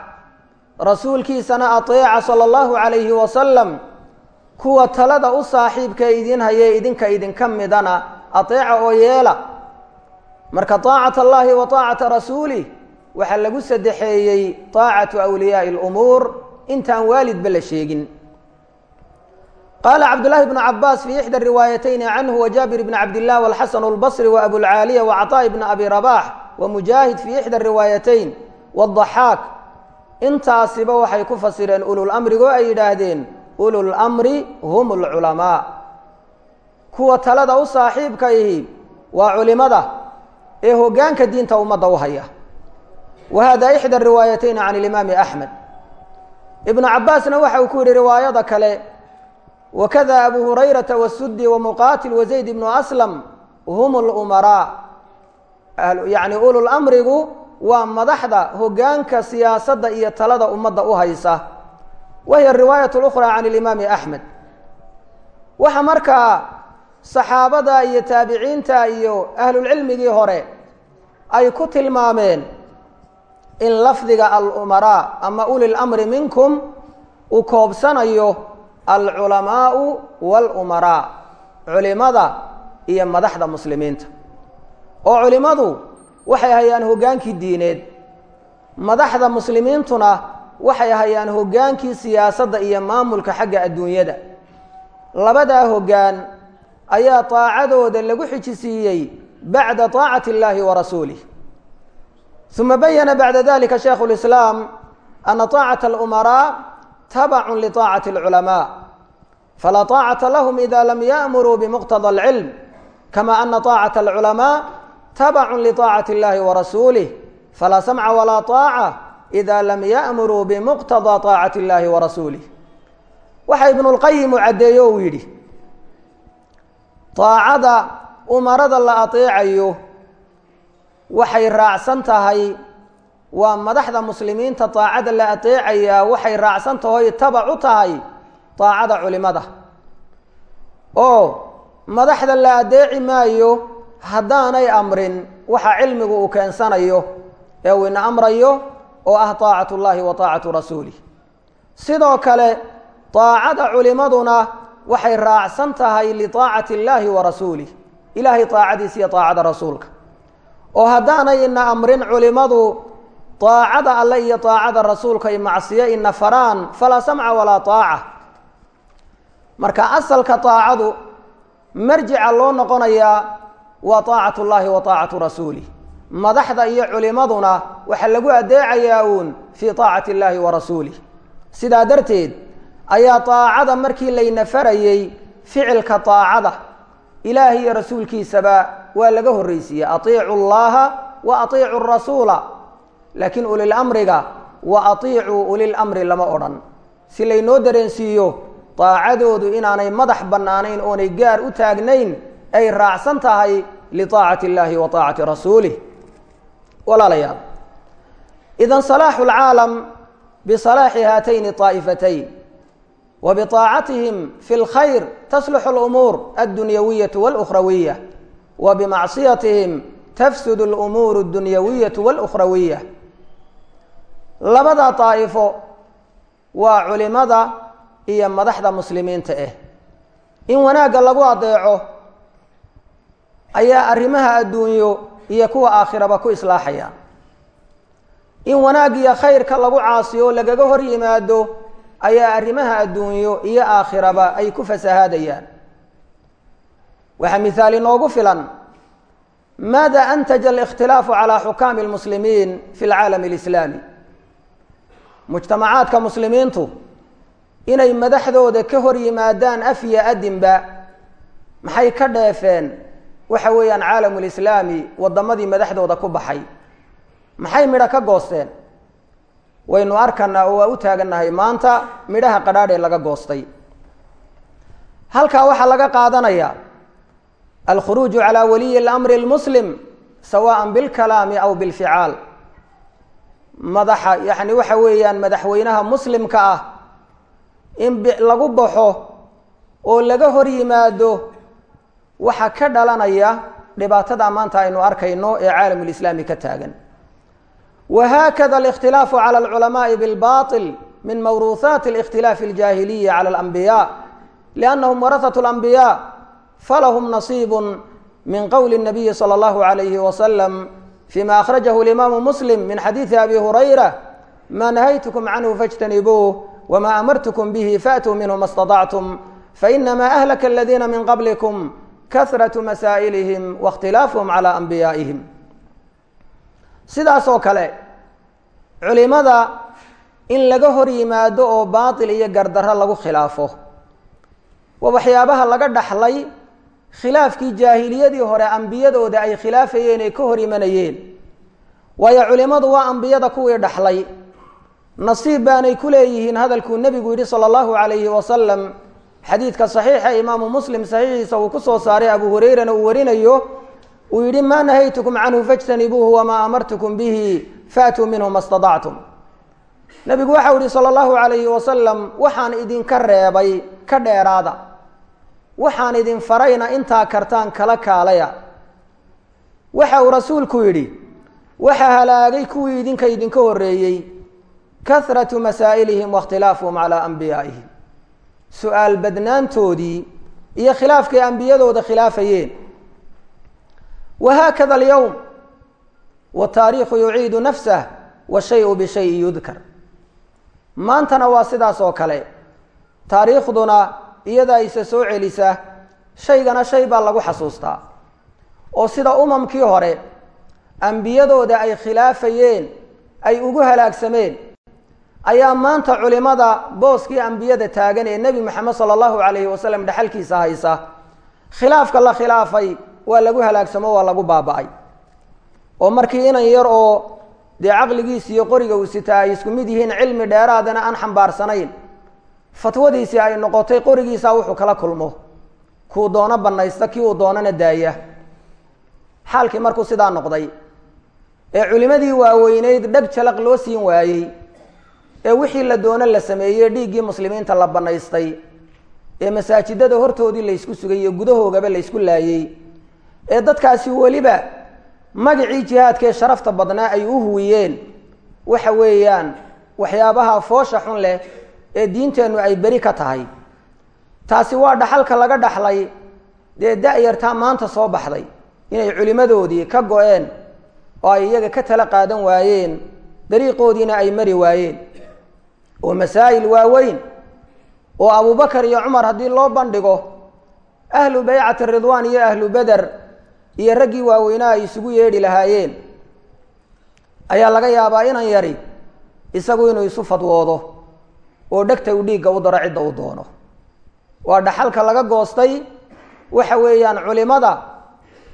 rasuulkiisana ateeca sala allahu calayhi wasalam kuwa talada u saaxiibka idin hayee idinka idinka midana ateeca oo yeela marka طaacat اllahi wa طaacata rasuulih waxaa lagu sadexeeyey طaacatu awliyaaءi اlumuur intaan waalidba la sheegin qaala cabdulahi bnu cabaas fi ixdى riwaayatayni canhu wajaabir bn cabdilah wاlxasan اlbصri waabulcaaliya wacطaaء bn abi rabax wamujaahid fi ixdى riwaayatayn wاضaxaak intaasiba waxay ku fasireen ululmrigo ay yidhaahdeen ululmri hum اlculamaa kuwa talada u saaxiibkaihi waa culimada ee hogaanka diinta ummadda u haya wa hada ixdى riwaayatayn can اlimaami axmed ibnu cabaasna waxa uu ku yihi riwaayada kale wakada abu hurayrata wasudi wamuqatil wazayd بن aslam hum lumaraa yani ululamrigu waa madaxda hogaanka siyaasadda iyo talada ummada u haysa wahiya riwaayat اlأkhraa can alimaami axmed waxa markaa saxaabada iyo taabiciinta iyo ahlulcilmigii hore ay ku tilmaameen in lafdiga alumaraa ama ulil amri minkum u koobsanayo alculamaau walumaraa culimada iyo madaxda muslimiinta oo culimadu waxay hayaan hogaankii diineed madaxda muslimiintuna waxay hayaan hogaankii siyaasadda iyo maamulka xagga adduunyada labadaa hoggaan ayaa طaacadooda lagu xijisiiyey bacda طaacati اllahi wa rasuulih uma bayana bacda dalika shaykhu اlislaam ana طaacata اlumaraa tabacun liطaacati اlculamaa falaa طaacata lahum ida lam yaأmuruu bimuqtada اlcilm kama ana طaacata اlculamaa tabacu liطaacati اllahi warasuulih falaa samca walaa طaaca ida lam yaأmuruu bimuqtada طaacati اllahi warasuulih waxa ibnu اlqayim uu caddeeyo uu yidhi طaacada umarada la aطeecayo waxay raacsan tahay waa madaxda muslimiinta daacada la adeecayaa waxay raacsan tahoy tabac u tahay daacada culimada. Oo madaxda la adeeci maayo haddaanay amrin waxa cilmigu uu keensanayo ee uu ina amrayo oo ah daacat ullaahi wa daacatu rasuulih sidoo kale daacada culimaduna waxay raacsan tahay lidaacati illaahi wa rasuulih ilaahay daacadiisa iyo daacada rasuulka. Oo haddaanay ina amrin culimadu aacada alle iyo aacada rasuulka iyo macsiye ina faraan falaa samca walaa aaca marka asalka aacadu marjica loo noqonayaa waa aacat llahi wa aacatu rasuulih madaxda iyo culimaduna waxa lagu adeecayaa uun fii aacati اllahi wa rasuulih sidaa darteed ayaa aacada markii layna farayey ficilka aacada ilaahiyo rasuulkiisaba waa laga horreysiiyey aiicu llaha wa aiicu rasuula laakiin ulilamriga wa atiicuu ulilamri lama odhan. Si laynoo dareensiiyo daacadoodu inaanay madax bannaanayn oonay gaar u taagnayn ay raacsan tahay liaacati illaahi wa aacati rasuulih. Walaalayaal. Idan salaaxu lcaalam bisalaaxi haatayni aa'ifatayn wa biaacatihim fi lkhayr taslixu alumuur addunyawiyatu walukhrawiya wa bimacsiyatihim tafsudu alumuuru addunyawiya walukhrawiya labada daa'ifo waa culimada iyo madaxda muslimiinta ah in wanaagga lagu adeeco ayaa arrimaha adduunyo iyo kuwa aakhiraba ku islaaxaya. In wanaag iyo khayrka lagu caasiyo lagaga hor yimaado ayaa arrimaha adduunyo iyo aakhiraba ay ku fasahaadayaan. Waxaa mihaal inoogu filan maada antaja alikhtilaafu calaa xukaami lmuslimiin fi lcaalami alislaami mujtamacaadka muslimiintu inay madaxdooda ka hor yimaadaan af iyo adinba maxay ka dheefeen? Waxa weeyaan caalamulislaami waddamadii madaxdooda ku baxay. Maxay midho ka goosteen? Waynu arkanaa oo waa u taagannahay maanta midhaha qadhaadh ee laga goostay. Halkaa waxaa laga qaadanayaa alkhuruuju calaa waliyi اlamri اlmuslim sawaan bilkalaami aw bilficaal madaxa yani waxa weeyaan madaxweynaha muslimka ah in lagu baxo oo laga hor yimaado waxaa ka dhalanaya dhibaatada maanta aynu arkayno ee caalamulislaami ka taagan. Wahakada alikhtilaafu على العلماء bilbail من mawruuhaati alikhtilaafi aljaahiliya على alambiya liannahum warahatu alambiya falahum نصيب من qowli النبي sala allahu عليه wasalam fima akhrajahu اlimaamu muslim min xadiidi abi hurayra ma nahaytkm canhu faاjtanibuuh wma amartkm bihi faatuu minhu ma اstaطactum fainama ahlaka اladiina min qablikum kahraة masaa'ilihim waاkhtilaafhm calى anbiyaa'ihim sidaas oo kale culimada in laga hor yimaado oo baatil iyo gardarro lagu khilaafo waa waxyaabaha laga dhaxlay khilaafkii jaahiliyadii hore ambiyadooda ay khilaafayeen ay ka hor imanayeen. Waayo culimmadu waa ambiyada kuwii dhaxlay. Nasiib baanay ku leeyihiin hadalkuu nebigu yidhi sala allahu calayhi wasalam xadiidka saxiixa imaamu muslim saxiixiisa uu ku soo saaray abu hurayrana uu warinayo. Uu yidhi maa nahaytukum canhu fajtanibuuhu wamaa amartukum bihi faatuu minhu ma staactum nebigu waxau yihi sala allahu calayhi wasalam waxaan idinka reebay ka dheeraada waxaan idin farayna intaa kartaan kala kaalaya. Waxa uu rasuulku yidhi waxa halaagay kuwii idinka idinka horeeyey kahratu masaa'ilihim waاkhtilaafuhum calaa anbiyaa'ihim. Su'aal badnaantoodii iyo khilaafkay ambiyadooda khilaafayeen. Whakada alyowm wataariikhu yuciidu nafsah washayu bishayin yudkar maantana waa sidaas oo kale taariikhduna iyadaa isa soo celisa shaygana shay baa lagu xasuustaa. Oo sida umamkii hore ambiyadooda ay khilaafayeen ay ugu halaagsameen ayaa maanta culimada booskii ambiyada taagan ee nebi moxamed sala allahu calayhi wasalam dhexalkiisa haysa khilaafka la khilaafay waa lagu halaagsamo waa lagu baaba-ay. Oo markii inan yar oo dee caqligiisi iyo qoriga uu sitaa ay isku mid yihiin cilmi dheeraadana aan xambaarsanayn fatwadiisii ay noqotay qorigiisaa wuxuu kala kulmo. Kuu doono banaysta kii uu doonana daaya. Xaalkii markuu sidaa noqday ee culimadii waaweyneyd dheg jalaq loo siin waayey ee wixii la doono la sameeyey dhiiggii muslimiinta la banaystay ee masaajidada hortoodii laysku sugay iyo gudahoogaba laysku laayey ee dadkaasi weliba magacii jihaadkaee sharafta badnaa ay u huwiyeen waxa weeyaan waxyaabaha foosha xun leh ee diinteennu ay beri ka tahay. Taasi waa dhaxalka laga dhaxlay dee da-yartaa maanta soo baxday. Inay culimmadoodii ka go-een oo ay iyaga ka tala qaadan waayeen dariiqoodiina ay mari waayeen. Oo masaa'il waaweyn oo abubakar iyo cumar haddii loo bandhigo ahlu baycati ridwaan iyo ahlu beder iyo raggii waaweynaa ay isugu yeedhi lahaayeen. Ayaa laga yaabaa inan yari isagu inuu isu fadwoodo oo dhegta uu dhiigga u daro cidda uu doono. Waa dhaxalka laga goostay waxa weeyaan culimada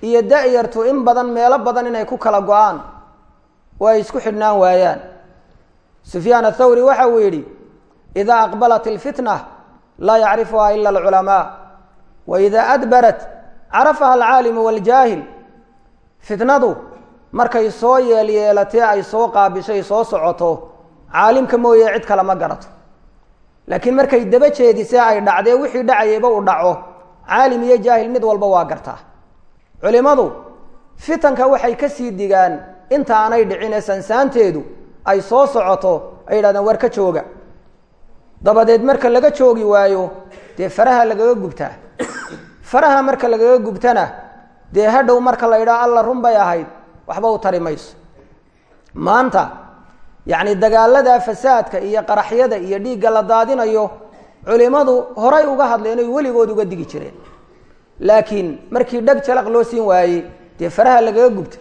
iyo da-yartu in badan meelo badan inay ku kala go'aan oo ay isku xidhnaan waayaan. Sufyaan athawri waxa uu yidhi idaa aqbalat ilfitna laa yacrifuha ila alculamaa wa idaa adbarat carafaha alcaalimu waljaahil fitnadu markay soo yeelyeelatee ay soo qaabishay soo socoto caalimka mooye cid kale ma garato laakiin markay daba jeedisee ay dhacdee wixii dhacayayba uu dhaco. Caalim iyo jaahil mid walba waa gartaa culimadu fitanka waxay ka sii digaan inta aanay dhicine sansaanteedu ay soo socoto ay yidhahdeen war ka jooga. Dabadeed marka laga joogi waayo dee faraha lagaga gubtaa? Faraha marka lagaga gubtana dee hadhow marka la yidhaha alla run bay ahayd. Waxba u tari mayso. Maanta yacni dagaalada fasaadka iyo qaraxyada iyo dhiigga la daadinayo culimadu horay uga hadleen oy weligood uga digi jireen. Laakiin markii dheg jalaq loo siin waayey dee faraha lagaga gubta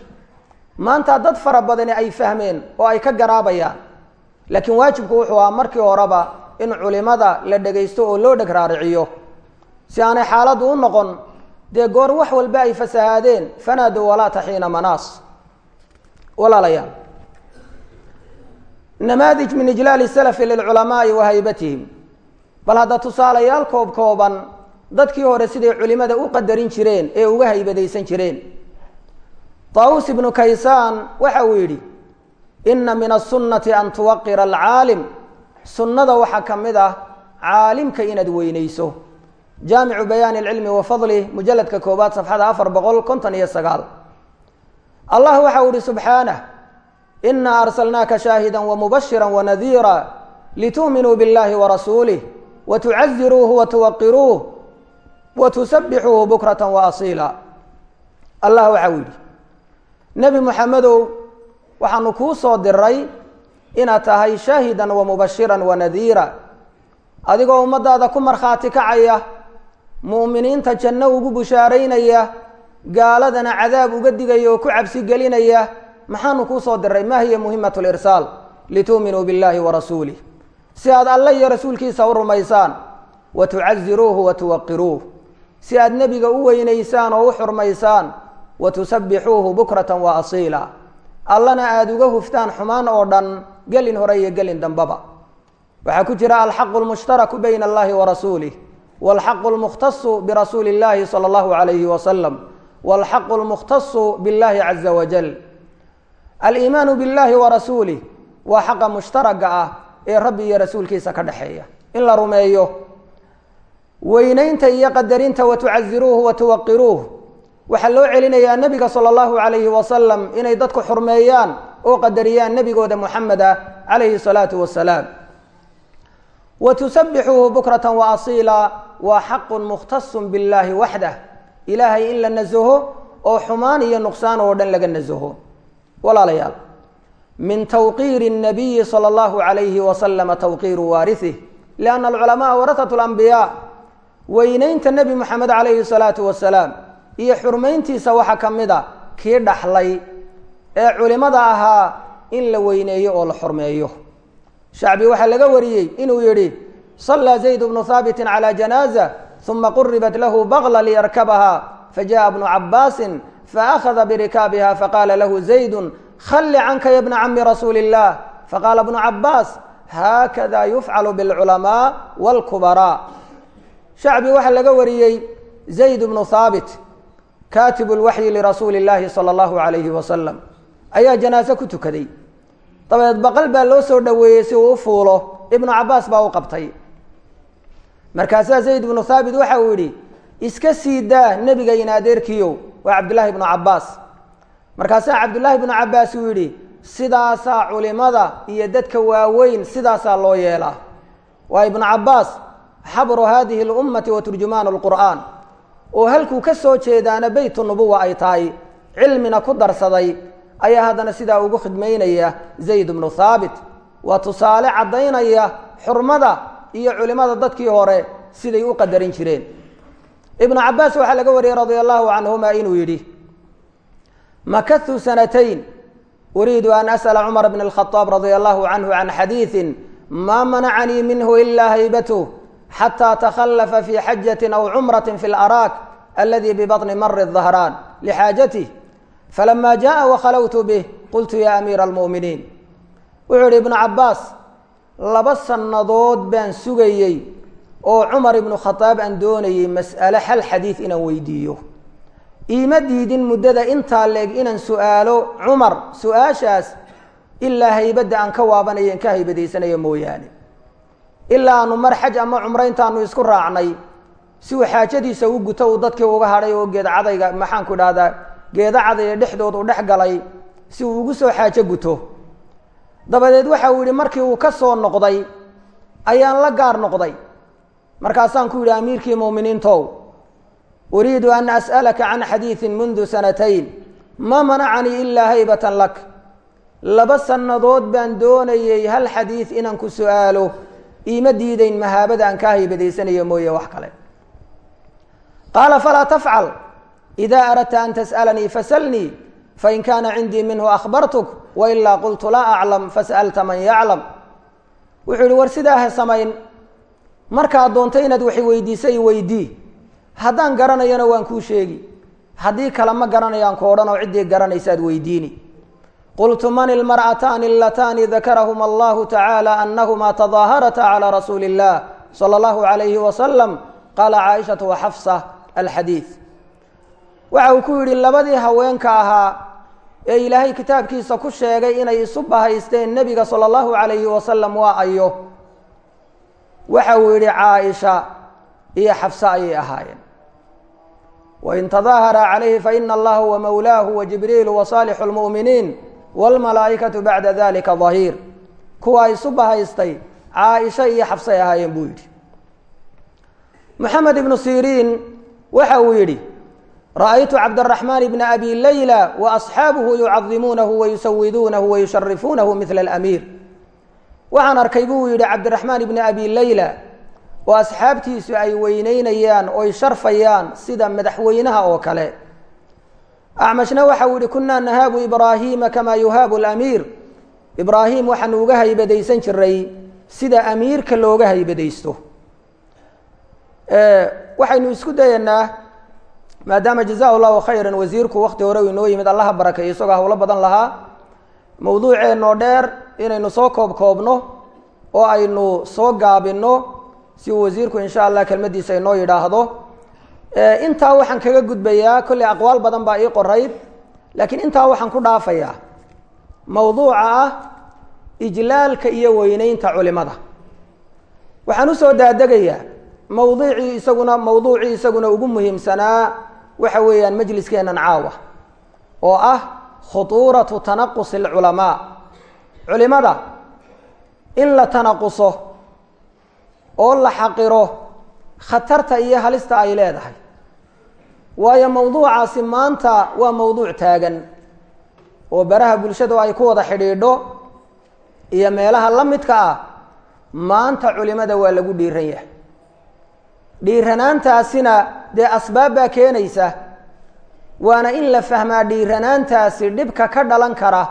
maanta dad fara badani ay fahmeen oo ay ka garaabayaan. Laakiin waajibku wuxuu ahaa markii horeba in culimada la dhegaysto oo loo dheg raariciyo. Si aanay xaaladdu u noqon dee goor wax walba ay fasahaadeen fanaadow walaata xiina manaas. Walaalayaal namaadij min ijlaali salafi lilculamaai wa haybatihim bal hadda tusaalayaal koob kooban dadkii hore siday culimada u qadarin jireen ee uga haybadaysan jireen taawus ibnu kaysaan waxa uu yidhi ina min asunati an tuwaqira alcaalim sunnada waxaa ka mid ah caalimka inaad weyneyso jaamicu bayaani alcilmi wa fadlih mujaladka koobaad safxada afar boqol konton iyo sagaal allah waxa uu ihi subxaanah ina arsalnaaka shaahida wamubashira wanadiira lituuminuu biاllahi warasuulih watucaziruuhu watuwaqiruuh watusabixuuhu bukrata waasiila allah waxa uu yidhi nebi moxamedow waxaanu kuu soo diray inaad tahay shaahidan wamubashiran wanadiira adigoo ummaddaada ku markhaati kacaya mu'miniinta janno ugu bushaaraynaya gaaladana cadaab uga digaya oo ku cabsi gelinaya maxaanu kuu soo diray ma hiya muhimat lirsaal lituuminuu biاllahi warasuulih si aad alle iyo rasuulkiisa u rumaysaan wa tucaziruuhu wa tuwaqiruuh si aad nebiga u weynaysaan oo u xurmaysaan wa tusabbixuuhu bukratan wa asiila allana aada uga huftaan xumaan oo dhan gelin hore iyo gelin dambaba waxaa ku jira alxaqu lmushtaraku bayna allahi wa rasuulih walxaqu lmukhtasu birasuuli اllahi salى اllahu alayhi wasalam walxaqu lmukhtasu biاllahi caza wajal aliimaanu biاllahi wa rasuulih waa xaqa mushtaraga ah ee rabbi iyo rasuulkiisa ka dhexeeya in la rumeeyo weynaynta iyo qadarinta wa tucaziruuhu wa tuwaqiruuh waxaa loo celinayaa nebiga sala allahu calayhi wasalam inay dadku xurmeeyaan oo qadariyaan nebigooda moxameda calayhi salaatu wasalaam wa tusabbixuuhu bukratan wa asiila waa xaqun mukhtasun billaahi waxdah ilaahay in la nasaho oo xumaan iyo nuqsaan oo dhan laga nasaho walaalayaal min twqiiri الnabiyi salى اllahu عalayhi waslama twqiiru waarihih lianna alculamaءa warahat اlambiyaa weyneynta nebi moxamed calayhi الsalaatu wasalaam iyo xurmayntiisa waxaa ka mid a kii dhaxlay ee culimada ahaa in la weyneeyo oo la xurmeeyo shacbi waxaa laga wariyey inuu yidhi صلى زيد بن ثابت على جنازة ثم قربت له بغلة ليركبها فجاء ابن عباس فأخذ بركابها فقال له زيد خل عنك يا ابن عم رسول الله فقال ابن عباس هكذا يفعل بالعلماء والكبراء شعبي waxa laga wariyey زayd بن ثاaبت كاتب الوحي لرasuuل اللahi صلى الله عليه وسلم ayaa جناaزة ku tukaday dabeed baqل baa loo soo dhoweeyey si uu u fuulo iبن cabaas baa u qabtay markaasaa zayd ibnu thaabit waxa uu yidhi iska sii daa nebiga in adeerkiiyow waa cabdullaahi ibnu cabbaas. Markaasaa cabdullaahi ibnu cabbaas uu yidhi sidaasaa culimada iyo dadka waaweyn sidaasaa loo yeelaa. Waa ibnu cabbaas xabru haadihi اlummati wa turjumaanu lqur'aan. Oo halkuu ka soo jeedaana beytu nubuwa ay tahay cilmina ku darsaday ayaa haddana sidaa ugu khidmaynaya zayd ibnu thaabit. Waa tusaale caddaynaya xurmada iyo culimada dadkii hore siday u qadarin jireen ibnu cabaas waxaa laga wariyey radia allahu canhuma inuu yidhi makatu sanatayn uriidu an asأla cumar bn الkhطاab radia allahu canhu can xadiiثi ma manacanii minhu ila haybatuh xatى takhallafa fi xajaة aw cumraة fi اlaraak aladi bbaطni mari الظahraan lxaajatih falama jaءa wakhalawtu bih qultu ya amiira اlmuؤminiin wuxuu yihi ibnu cabaas laba sannadood baan sugayey oo cumar ibnu khadaab aan doonayey mas'ale xal xadiid inaan weydiiyo. Iima diidin muddada intaa leeg inaan su'aalo cumar su'aashaas ilaa haybadda aan ka waabanayo an ka haybadaysanayo mooyaane. Ilaa aanu mar xaj ama cumro intaanu isku raacnay. Si uu xaajadiisa u guto uu dadkii uga hadhay oo geed cadayga maxaanku idhahdaa geeda cadaya dhexdood uu dhex galay si uu ugu soo xaajo guto. Dabadeed waxa uu yidhi markii uu ka soo noqday ayaan la gaar noqday markaasaan ku yidhi amiirkii muuminiintow uriidu an as'alaka can xadiidin mundu sanatayn. Ma manacanii ilaa haybatan lak. Laba sannadood baan doonayey hal xadiid inaan ku su'aalo. Iima diidayn mahaabada aan kaa haybadaysanayo mooye wax kale. Qaala falaa tafcal. Ida aradta an tas'alanii fasalnii fain kaana cindii minhu akhbartuk wailaa qultu laa aclam fas'alta man yaclam. Wuxuu yihi war sidaa ha samayn markaad doonto inaad wax weydiisa weydii haddaan garanayana waan kuu sheegi. Haddii kale ma garanayaan ku odhan oo ciddii garanaysaaad weydiini. Qultu man ilmar'ataani alataani dakarahuma allahu tacaala annahumaa tadaaharata calaa rasuuli illah sala allahu calayhi wasalam qaala caaishatu wa xafsa alxadiid waxa uu ku yidhi labadii haweenka ahaa ee ilaahay kitaabkiisa ku sheegay inay isu bahaysteen nebiga sala allahu calayhi wasalam waa ayo waxa uu yidhi caaisha iyo xabse ayay ahaayeen. Wain tadaahara calayhi faina allaha wa mawlaahu wa jibriilu wa saalixu اlmu'miniin wاlmalaa'ikatu bacda dalika dahiir kuwaa isu bahaystay caaisha iyo xabsay ahaayeen buu yidhi. Moxamed ibnu siriin waxa uu yidhi ra'aytu cabdaraxmaan bna abi layla waasxaabuhu yucadimuunahu wayusawiduunahu wayusharifuunahu midla alamiir waxaan arkay buu yihi cabdiraحmaan ibna abi layla oo asxaabtiisu ay weyneynayaan oy sharfayaan sida madaxweynaha oo kale. Acmashna waxa uu yihi kunaa nahaabu ibraahiima kama yuhaabu اlamiir ibraahim waxaanu uga haybadaysan jiray sida amiirka looga haybadaysto. Waxaynu isku dayanaa maadaama jazahu llahu khayra wasiirku wakti hore u inoo yimid allaha barakeeyo isagoo hawlo badan lahaa mawduuceennoo dheer inaynu soo koob koobno oo aynu soo gaabinno si uu wasiirku insha allah kelmaddiisa inoo yidhaahdo. Intaa waxaan kaga gudbayaa kolley aqwaal badan baa ii qorayd laakiin intaa waxaan ku dhaafayaa mawduuca ah ijlaalka iyo weyneynta culimada. Waxaan u soo daadegayaa mawduucii isaguna mawduucii isaguna ugu muhiimsanaa waxa weeyaan majliskeennan caawa oo ah khutuuratu tanaqusi alculamaa culimada in la tanaquso oo la xaqiro khatarta iyo halista ay leedahay. Waayo mawduucaasi maanta waa mawduuc taagan oo baraha bulshadu ay ku wada xidhiidho iyo meelaha la midka ah maanta culimada waa lagu dhiiran yahay. Dhiiranaantaasina dee asbaab baa keenaysa waana in la fahmaa dhiiranaantaasi dhibka ka dhalan kara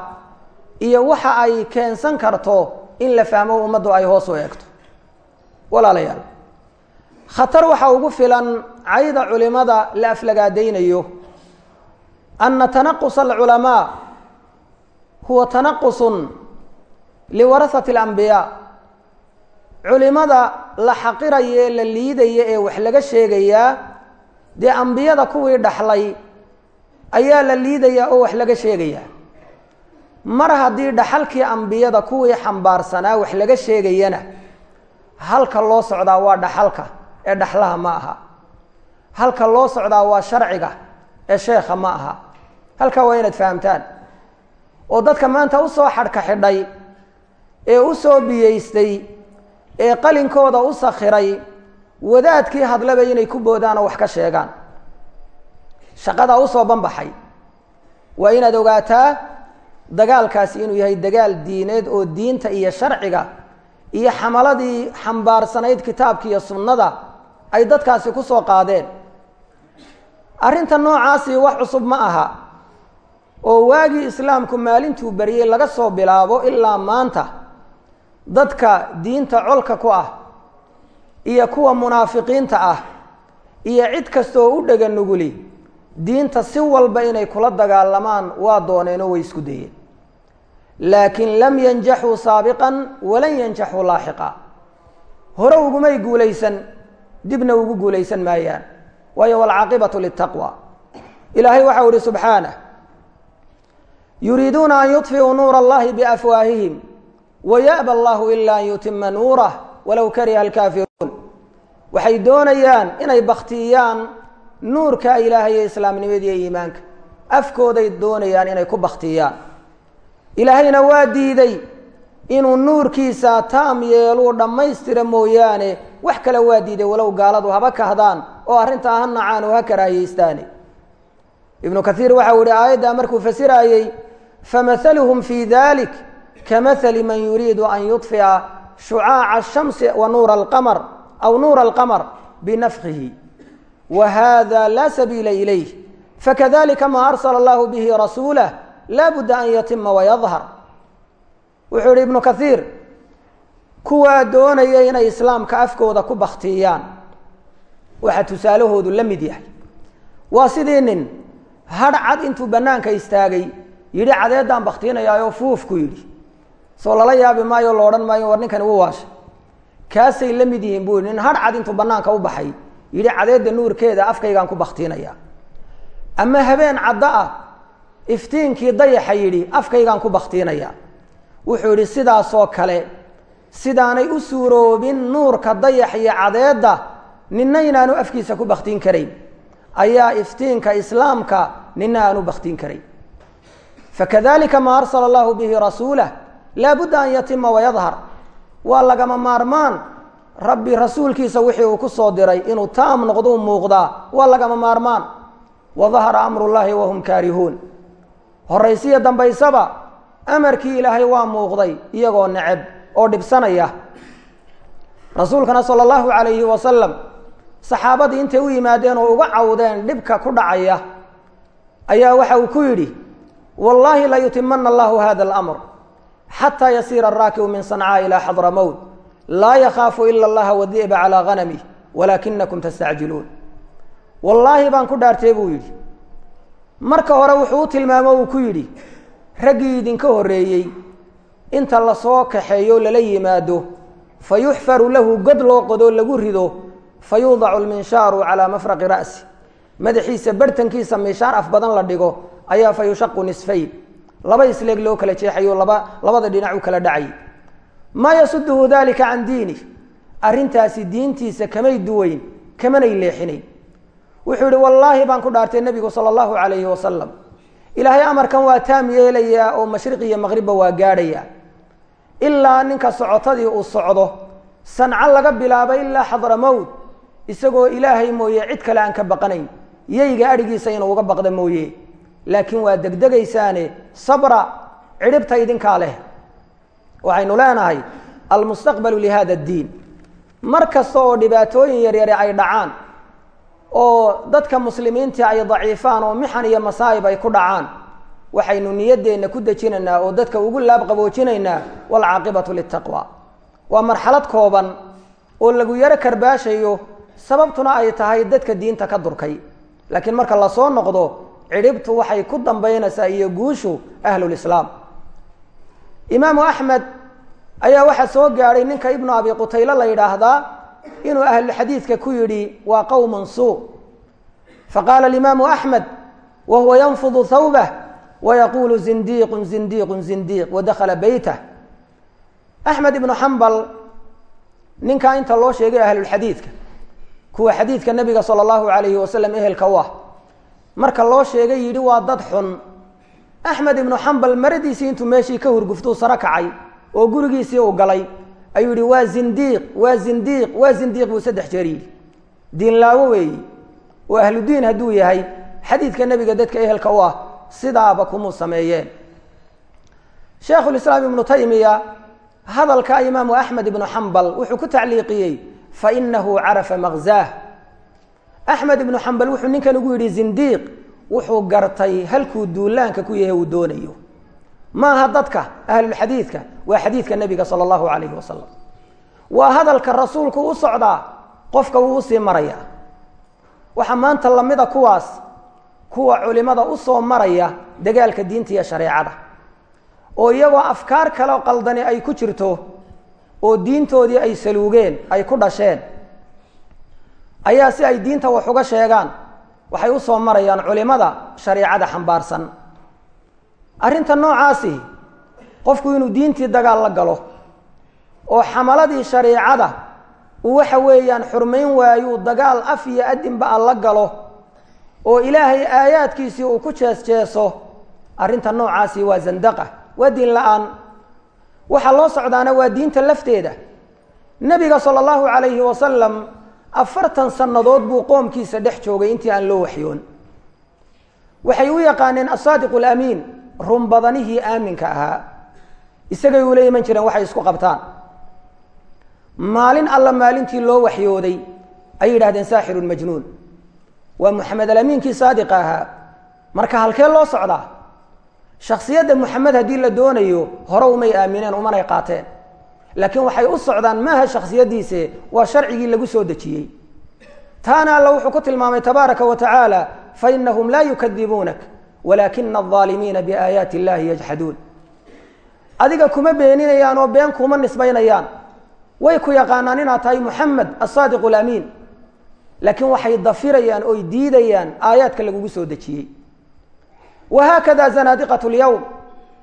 iyo waxa ay keensan karto in la fahmo ummaddu ay hoos u eegto. Walaalayaal. Khatar waxaa ugu filan cayda culimada la aflagaadaynayo. Ana tanaqusa alculamaa huwa tanaqusun liwarahati alambiyaa culimada la xaqiraya ee la liidaya ee wax laga sheegayaa dee ambiyada kuwii dhaxlay ayaa la liidayaa oo wax laga sheegayaa mar haddii dhaxalkii ambiyada kuwii xambaarsanaa wax laga sheegayana halka loo socdaa waa dhaxalka ee dhaxlaha ma aha. Halka loo socdaa waa sharciga ee sheekha ma aha. Halkaa waa inaad fahamtaan. Oo dadka maanta u soo xadhka xidhay ee u soo biyeystay ee qalinkooda u sakhiray wadaadkii hadlaba inay ku boodaan oo wax ka sheegaan. Shaqadaa u soo banbaxay. Waa inaad ogaataa dagaalkaasi inuu yahay dagaal diineed oo diinta iyo sharciga iyo xamaladii xambaarsanayd kitaabka iyo sunnada ay dadkaasi ku soo qaadeen. Arrinta noocaasi wax cusub ma aha oo waagii islaamku maalintuu bariyey laga soo bilaabo ilaa maanta dadka diinta colka ku ah iyo kuwa munaafiqiinta ah iyo cid kasta oo u dhega nuguli diinta si walba inay kula dagaalamaan waa dooneenoo way isku dayeen. Laakiin lam yanjaxuu saabiqan walan yanjaxuu laaxiqa. Hore ugumay guulaysan dibna ugu guulaysan maayaan. Waayo walcaaqibatu litaqwa ilaahay waxau ihi subxaanah yuriiduuna an yudfiuu nuura allahi biafwaahihim waya'ba allahu ila an yutima nuurah walow kariha alkaafiruun. Waxay doonayaan inay bakhtiyaan nuurka ilaahay ee islaamnimada iyo iimaanka afkooday doonayaan inay ku bakhtiyaan ilaahayna waa diiday inuu nuurkiisa taam yeeluu dhammaystira mooyaane wax kale waa diiday walow gaaladu haba kahdaan oo arrintaa ha nacaan oo ha karaahiyeystaane ibnu kaiir waxau yihi aayaddaa markuu fasiraayey famahaluhum fii dalik kamahali man yuriidu an yudfica shucaaca ashamsi wa nuura alqamar aw nuura alqamar binafkihi wa hada laa sabiila ilayh fakadalika ma arsala allahu bihi rasuulah laa budda an yatima wayadhar wuxuu yihi ibnu kaiir kuwaa doonaya inay islaamka afkooda ku bakhtiyaan waxaa tusaalahoodu la mid yahay waa sidii nin hadh cad intuu bannaanka istaagay yidhi cadeeddaan bakhtinayaayoo fuufku yidhi soo lala yaabi maayo lo odhan maayo war ninkani u waashay kaasay la mid yihiin buu nin hadh cad intuu bannaanka u baxay yidhi cadeedda nuurkeeda afkaygaan ku bakhtinayaa ama habeen caddo ah iftiinkii dayaxa yidhi afkaygaan ku bakhtinayaa wuxuu yidhi sidaasoo kale sidaanay u suuroobin nuurka dayax iyo cadeedda ninna inaanu afkiisa ku bakhtiin karayn. Ayaa iftiinka islaamka nina aanu bakhtiin karayn. Fakadalika ma arsala allahu bihi rasuulah laa budda an yatima wayadhar waa lagama maarmaan rabbi rasuulkiisa wixii uu ku soo diray inuu taam noqduu muuqdaa waa lagama maarmaan. Wadahara amru llahi wahum kaarihuun. Horaysiya dambaysaba amarkii ilaahay waa muuqday iyagoo neceb oo dhibsanaya. Rasuulkana sala allahu calayhi wasalam saxaabadii intay u yimaadeen oo uga cawdeen dhibka ku dhacaya ayaa waxa uu ku yidhi wallaahi layutimana allahu hada alamr xataa yasiira araakibu min sancaa ilaa xadra mowt laa yakhaafu ila allaha wadi'ba calaa hanamih walaakinakum tastacjiluun wallaahi baan ku dhaartay buu yidhi marka hore wuxuu u tilmaamo uu ku yidhi raggii idinka horreeyey inta la soo kaxeeyo lala yimaado fa yuxfaru lahu god loo qodo lagu rido fa yuudacu lminshaaru calaa mafraqi ra'si madaxiisa barhtankiisa miishaar af badan la dhigo ayaa fa yushaqu nisfayn laba isleeg loo kala jeexayo laba labada dhinac u kala dhacay maa yasuduhu dalika can diinih. Arrintaasi diintiisa kamay duwayn kamanay leexinayn. Wuxuu yihi wallaahi baan ku dhaartay nebigu sala allahu calayhi wasalam ilaahay amarkan waa taam yeelayaa oo mashriq iyo maqribba waa gaadhayaa ilaa ninka socotadii uu socdo sanco laga bilaabo ilaa xadra mowt isagoo ilaahay mooye cid kale aan ka baqanayn. Yeyga adhigiisa inuu uga baqda mooye. Laakiin waa degdegaysaane sabra cidhibta idinkaa leh waxaynu leenahay almustaqbalu lihada addiin. Mar kasta oo dhibaatooyin yaryare ay dhacaan oo dadka muslimiintii ay daciifaan oo mixan iyo masaa'ib ay ku dhacaan waxaynu niyadeenna ku dejinaynaa oo dadka ugu laab qaboojinaynaa waalcaaqibatu litaqwa waa marxalad kooban oo lagu yaro karbaashayo sababtuna ay tahay dadka diinta ka durkay. Laakiin marka la soo noqdo cidhibtu waxay ku dambaynaysaa iyo guushu ahlulislaam imaamu axmed ayaa waxaa soo gaadhay ninka ibnu abi qutaylo la yidhaahdaa inuu ahlulxadiidka ku yidhi waa qowmun suu. Faqaala alimaamu axmed wa huwa yanfudu thawbah wayaquulu zindiiqun zindiiqun zindiiq wadakhala beytah axmed ibnu xambal ninkaa inta loo sheegay ahlulxadiidka kuwa xadiidka nabiga sala allahu alayhi wasalam ehelka u ah marka loo sheegay yidhi waa dad xun axmed ibnu xambal maradiisii intuu meeshii ka hurguftuu saro kacay oo gurigiisii uu galay ayuu yidhi waa zindiiq waa zindiiq waa zindiiq buu saddex jeer yidhi. Diinlaawo weeyi. Oo ahludiin hadduu yahay xadiidka nebiga dadka ehelka u ah sidaaba kumuu sameeyeen. Sheekhulislaam ibnu taymiya hadalka imaamu axmed ibnu xambal wuxuu ku tacliiqiyey fainahu carafa maqzaah axmed ibnu xambal wuxuu ninkan ugu yidhi zindiiq wuxuu gartay halkuu duulaanka ku yahay uu doonayo. Maaha dadka ahlulxadiidka waa xadiidka nebiga sala allahu calayhi wasalam waa hadalka rasuulku u socdaa qofka wuu u sii maraya. Waxaa maanta lamida kuwaas kuwa culimada u soo maraya dagaalka diinta iyo shareecada. Oo iyagoo afkaar kale qaldani ay ku jirto oo diintoodii ay saluugeen ay ku dhasheen ayaa si ay diinta wax uga sheegaan waxay u soo marayaan culimada shareecada xambaarsan. Arrinta noocaasi qofku inuu diintii dagaal la galo oo xamaladii shareicada uu waxa weeyaan xurmayn waayuu dagaal af iyo adinba a la galo oo ilaahay aayaadkiisii uu ku jees jeeso arrinta noocaasi waa zandaqa waa diin la'aan. Waxaa loo socdaana waa diinta lafteeda. Nebiga sala allahu calayhi wasalam afartan sannadood buu qoomkiisa dhex joogay intii aan loo waxyoon. Waxay u yaqaaneen asaadiqu alamiin run badanihii aaminka ahaa. Isagay ula iman jireen waxay isku qabtaan. Maalin alla maalintii loo waxyooday ay yidhahdeen saaxirun majnuun. Waa moxamed alamiinkii saadiqa ahaa. Marka halkee loo socdaa shaksiyadda moxamed haddii la doonayo hore umay aamineen umanay qaateen laakiin waxay u socdaan maaha shaksiyadiise waa sharcigii lagu soo dejiyey. Taana alla wuxuu ku tilmaamay tabaaraka wa tacaala fainahum laa yukadibuunak walaakina aalimiina biaayaati illahi yajxaduun adiga kuma beeninayaan oo been kuma nisbaynayaan. Way ku yaqaanaan inaad tahay muxamed asaadiq lamiin laakiin waxay dafirayaan oy diidayaan aayaadka lagugu soo dejiyey. Wa wahaakada zanaadiqat lyowm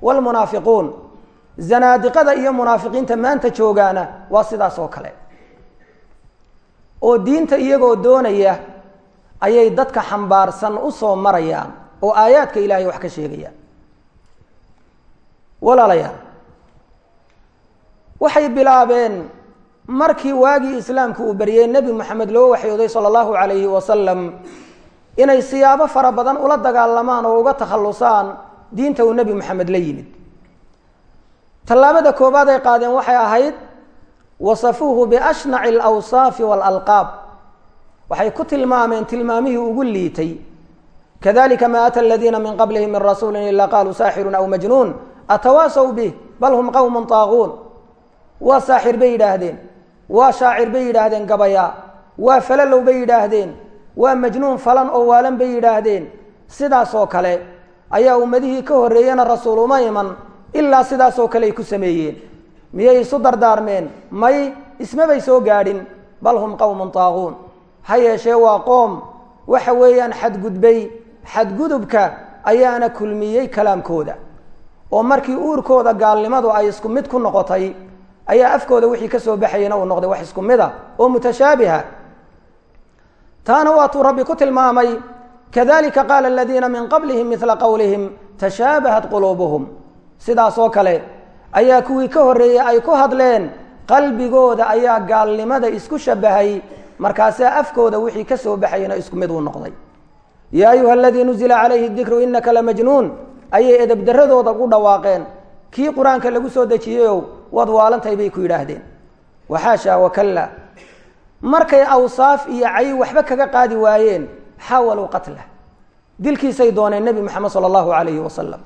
wlmunaafiquun zanaadiqada iyo munaafiqiinta maanta joogaana waa sidaas oo kale. oo diinta iyagoo doonaya ayay dadka xambaarsan u soo marayaan oo aayaadka ilaahay wax ka sheegayaan walaalayaal waxay bilaabeen markii waagii islaamku uu baryey nebi moxamed loo waxyooday sala allahu calayhi wasalam inay siyaabo fara badan ula dagaalamaan oo uga takhallusaan diinta uu nebi moxamed la yimid tallaabada koobaad ay qaadeen waxay ahayd wasafuuhu biashnaci alawsaafi waalalqaab waxay ku tilmaameen tilmaamihii ugu liitay. Kadalika ma ata aladiina min qablihim min rasuulin ilaa qaaluu saaxirun aw majnuun atawaasaw bih bal hum qowmun taaquun waa saaxir bay yidhaahdeen waa shaacir bay yidhaahdeen gabaya waa falalow bay yidhaahdeen waa majnuun falan oo waalan bay yidhaahdeen. Sidaas oo kale ayaa ummadihii ka horreeyena rasuul uma iman ilaa sidaasoo kale ay ku sameeyeen. Miyay isu dardaarmeen? May ismabay soo gaadhin. Bal hum qowmun taaquun ha yeeshee waa qoom. Waxa weeyaan xadgudbay. Xadgudubka ayaana kulmiyey kalaamkooda. Oo markii uurkooda gaalnimadu ay isku mid ku noqotay ayaa afkooda wixii ka soo baxayena uu noqday wax isku mid a oo mutashaabiha. Taana waatuu rabbi ku tilmaamay kadalika qaala aladiina min qablihim midla qowlihim tashaabahat quluubuhum sidaas oo kale ayaa kuwii ka horreeyey ay ku hadleen qalbigooda ayaa gaalnimada isku shabahay markaasaa afkooda wixii ka soo baxayena isku mid uu noqday. Yaa ayuha aladii nuzila calayhi dikru inaka lamajnuun ayay edebdaradooda ku dhawaaqeen. Kii qur'aanka lagu soo dejiyeyow waad waalantahay bay ku yidhaahdeen. Waxaasha wakalla markay awsaaf iyo cay waxba kaga qaadi waayeen xaawaluu qatlah dilkiisay dooneen nebi moxamed sala allahu calayhi wasalam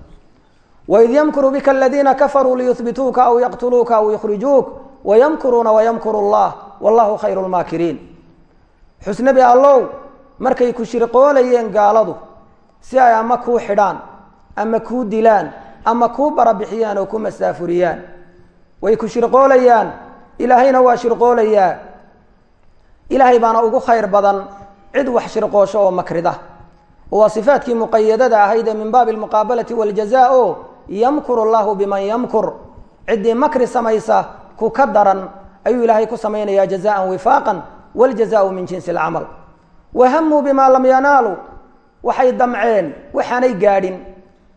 waid yamkuru bika aladiina kafaruu liyuhbituuka aw yaqtuluuka aw yukhrijuuk wayamkuruuna wayamkuru allah wallahu khayru lmaakiriin xusnabi allow markay ku shirqoolayeen gaaladu si ay ama kuu xidhaan ama kuu dilaan ama kuu barabixiyaan oo ku masaafuriyaan way ku shirqoolayaan ilaahayna waa shirqoolayaa ilaahay baana ugu khayr badan cid wax shirqoosho oo makrida waa sifaadkii muqayadada ahayd ee min baabi almuqaabalati waljaza yamkuru llahu biman yamkur ciddii makri samaysa ku ka daran ayuu ilaahay ku samaynayaa jazaan wifaaqan wاljazaءu min jinsi اlcamal wahamuu bima lam yanaaluu waxay damceen waxaanay gaadhin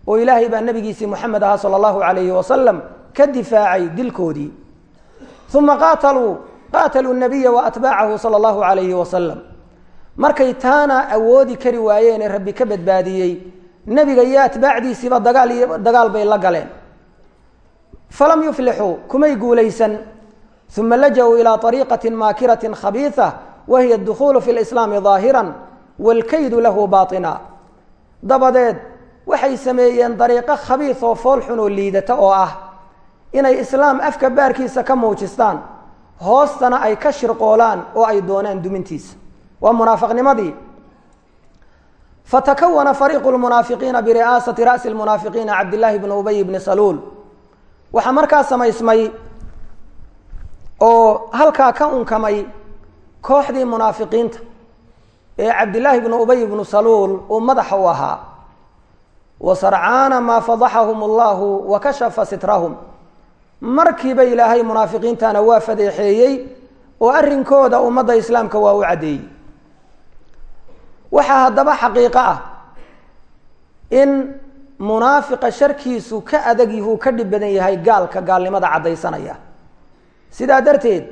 oo ilaahay baa nabigiisii moxamed ahaa salى اllahu alayhi wasalam ka difaacay dilkoodii uma qaataluu qaataluu nabiya waatbaacahu salى اllahu alayhi wasalam markay taana awoodi kari waayeen ee rabbi ka badbaadiyey nebiga iyo atbaacdiisiiba dagaal iyo dagaal bay la galeen. Falam yuflixuu kumay guulaysan. Uma laja-uu ilaa ariiqati maakirati khabiia wahiya adukhuulu fi lislaami daahira waalkaydu lahu baatina. Dabadeed waxay sameeyeen dariiqo khabiis oo fool xun oo liidata oo ah. Inay islaam afka baarkiisa ka muujistaan hoostana ay ka shirqoolaan oo ay doonaan dumintiisa. Waa munaafiqnimadii fatakawana fariiqu lmunaafiqiina biri'aasati ra'si lmunaafiqiina cabdillaahi bni ubay bni saluul waxaa markaa samaysmay oo halkaa ka unkamay kooxdii munaafiqiinta ee cabdillaahi bni ubay bnu saluul uu madaxa u ahaa maa fadaxahum allahu wa kashafa sitrahum markiiba ilaahay munaafiqiintana waa fadeexeeyey oo arrinkooda ummadda islaamka waa u caddeeyey waxaa haddaba xaqiiqo ah in munaafiqa sharkiisu ka adag yuhuu ka dhib badan yahay gaalka gaalnimada caddaysanaya. Sidaa darteed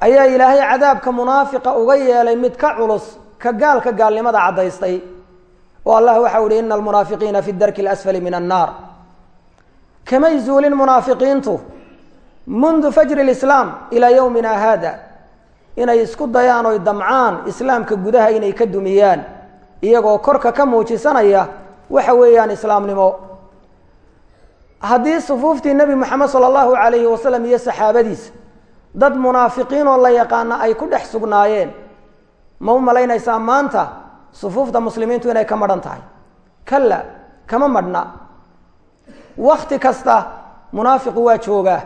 ayaa ilaahay cadaabka munaafiqa uga yeelay mid ka culus ka gaalka gaalnimada caddaystay oo allah waxau ihi ina almunaafiqiina fi darki اlasfali min annaar. Kamay zuulin munaafiqiintu mundu fajri اlislaam ilaa yowmina hada inay isku dayaan oy damcaan islaamka gudaha inay ka dumiyaan. Iyagoo korka ka muujisanaya waxa weeyaan islaamnimo. Haddii sufuuftii nebi moxamed sala allahu calayhi wasalam iyo saxaabadiisa dad munaafiqiin oo la yaqaana ay ku dhex sugnaayeen ma u malaynaysaa maanta sufuufta muslimiintu inay ka madhan tahay? Kalla kama madhna. Wakti kasta munaafiqu waa joogaa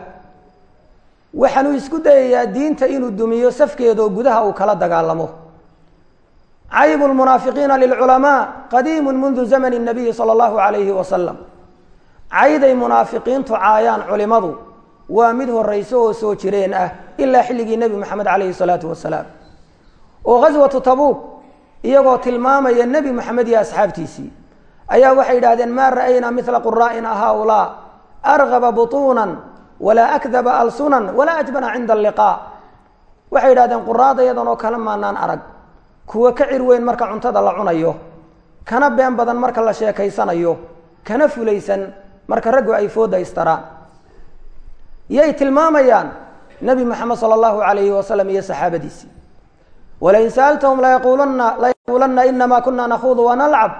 waxaanuu isku dayayaa diinta inuu dumiyo safkeeda oo gudaha uu kala dagaalamo. Caybu lmunaafiqiina lilculamaa qadiimu mundu zamani nabiyi sala allahu calayhi wasalam cayday munaafiqiintu caayaan culimadu waa mid horeyso oo soo jireen ah ilaa xilligii nebi moxamed calayhi salaatu wasalaam oo ghaswatu tabuuk iyagoo tilmaamaya nebi moxamed iyo asxaabtiisii ayaa waxay yidhahdeen maa ra'aynaa mila quraa'ina haaulaa argaba butuunan walaa akdaba alsunan walaa ajbana cinda alliqaa. Waxay yidhahdeen quraada yadan oo kale maanaan arag. Kuwa ka cir weyn marka cuntada la cunayo kana been badan marka la sheekaysanayo kana fulaysan marka raggu ay fooda istaraan yay tilmaamayaan nebi moxamed sala allahu alayhi wasalam iyo saxaabadiisii walain sa'altahum layaquulana layaquulanna inama kuna nakhuudu wanalcab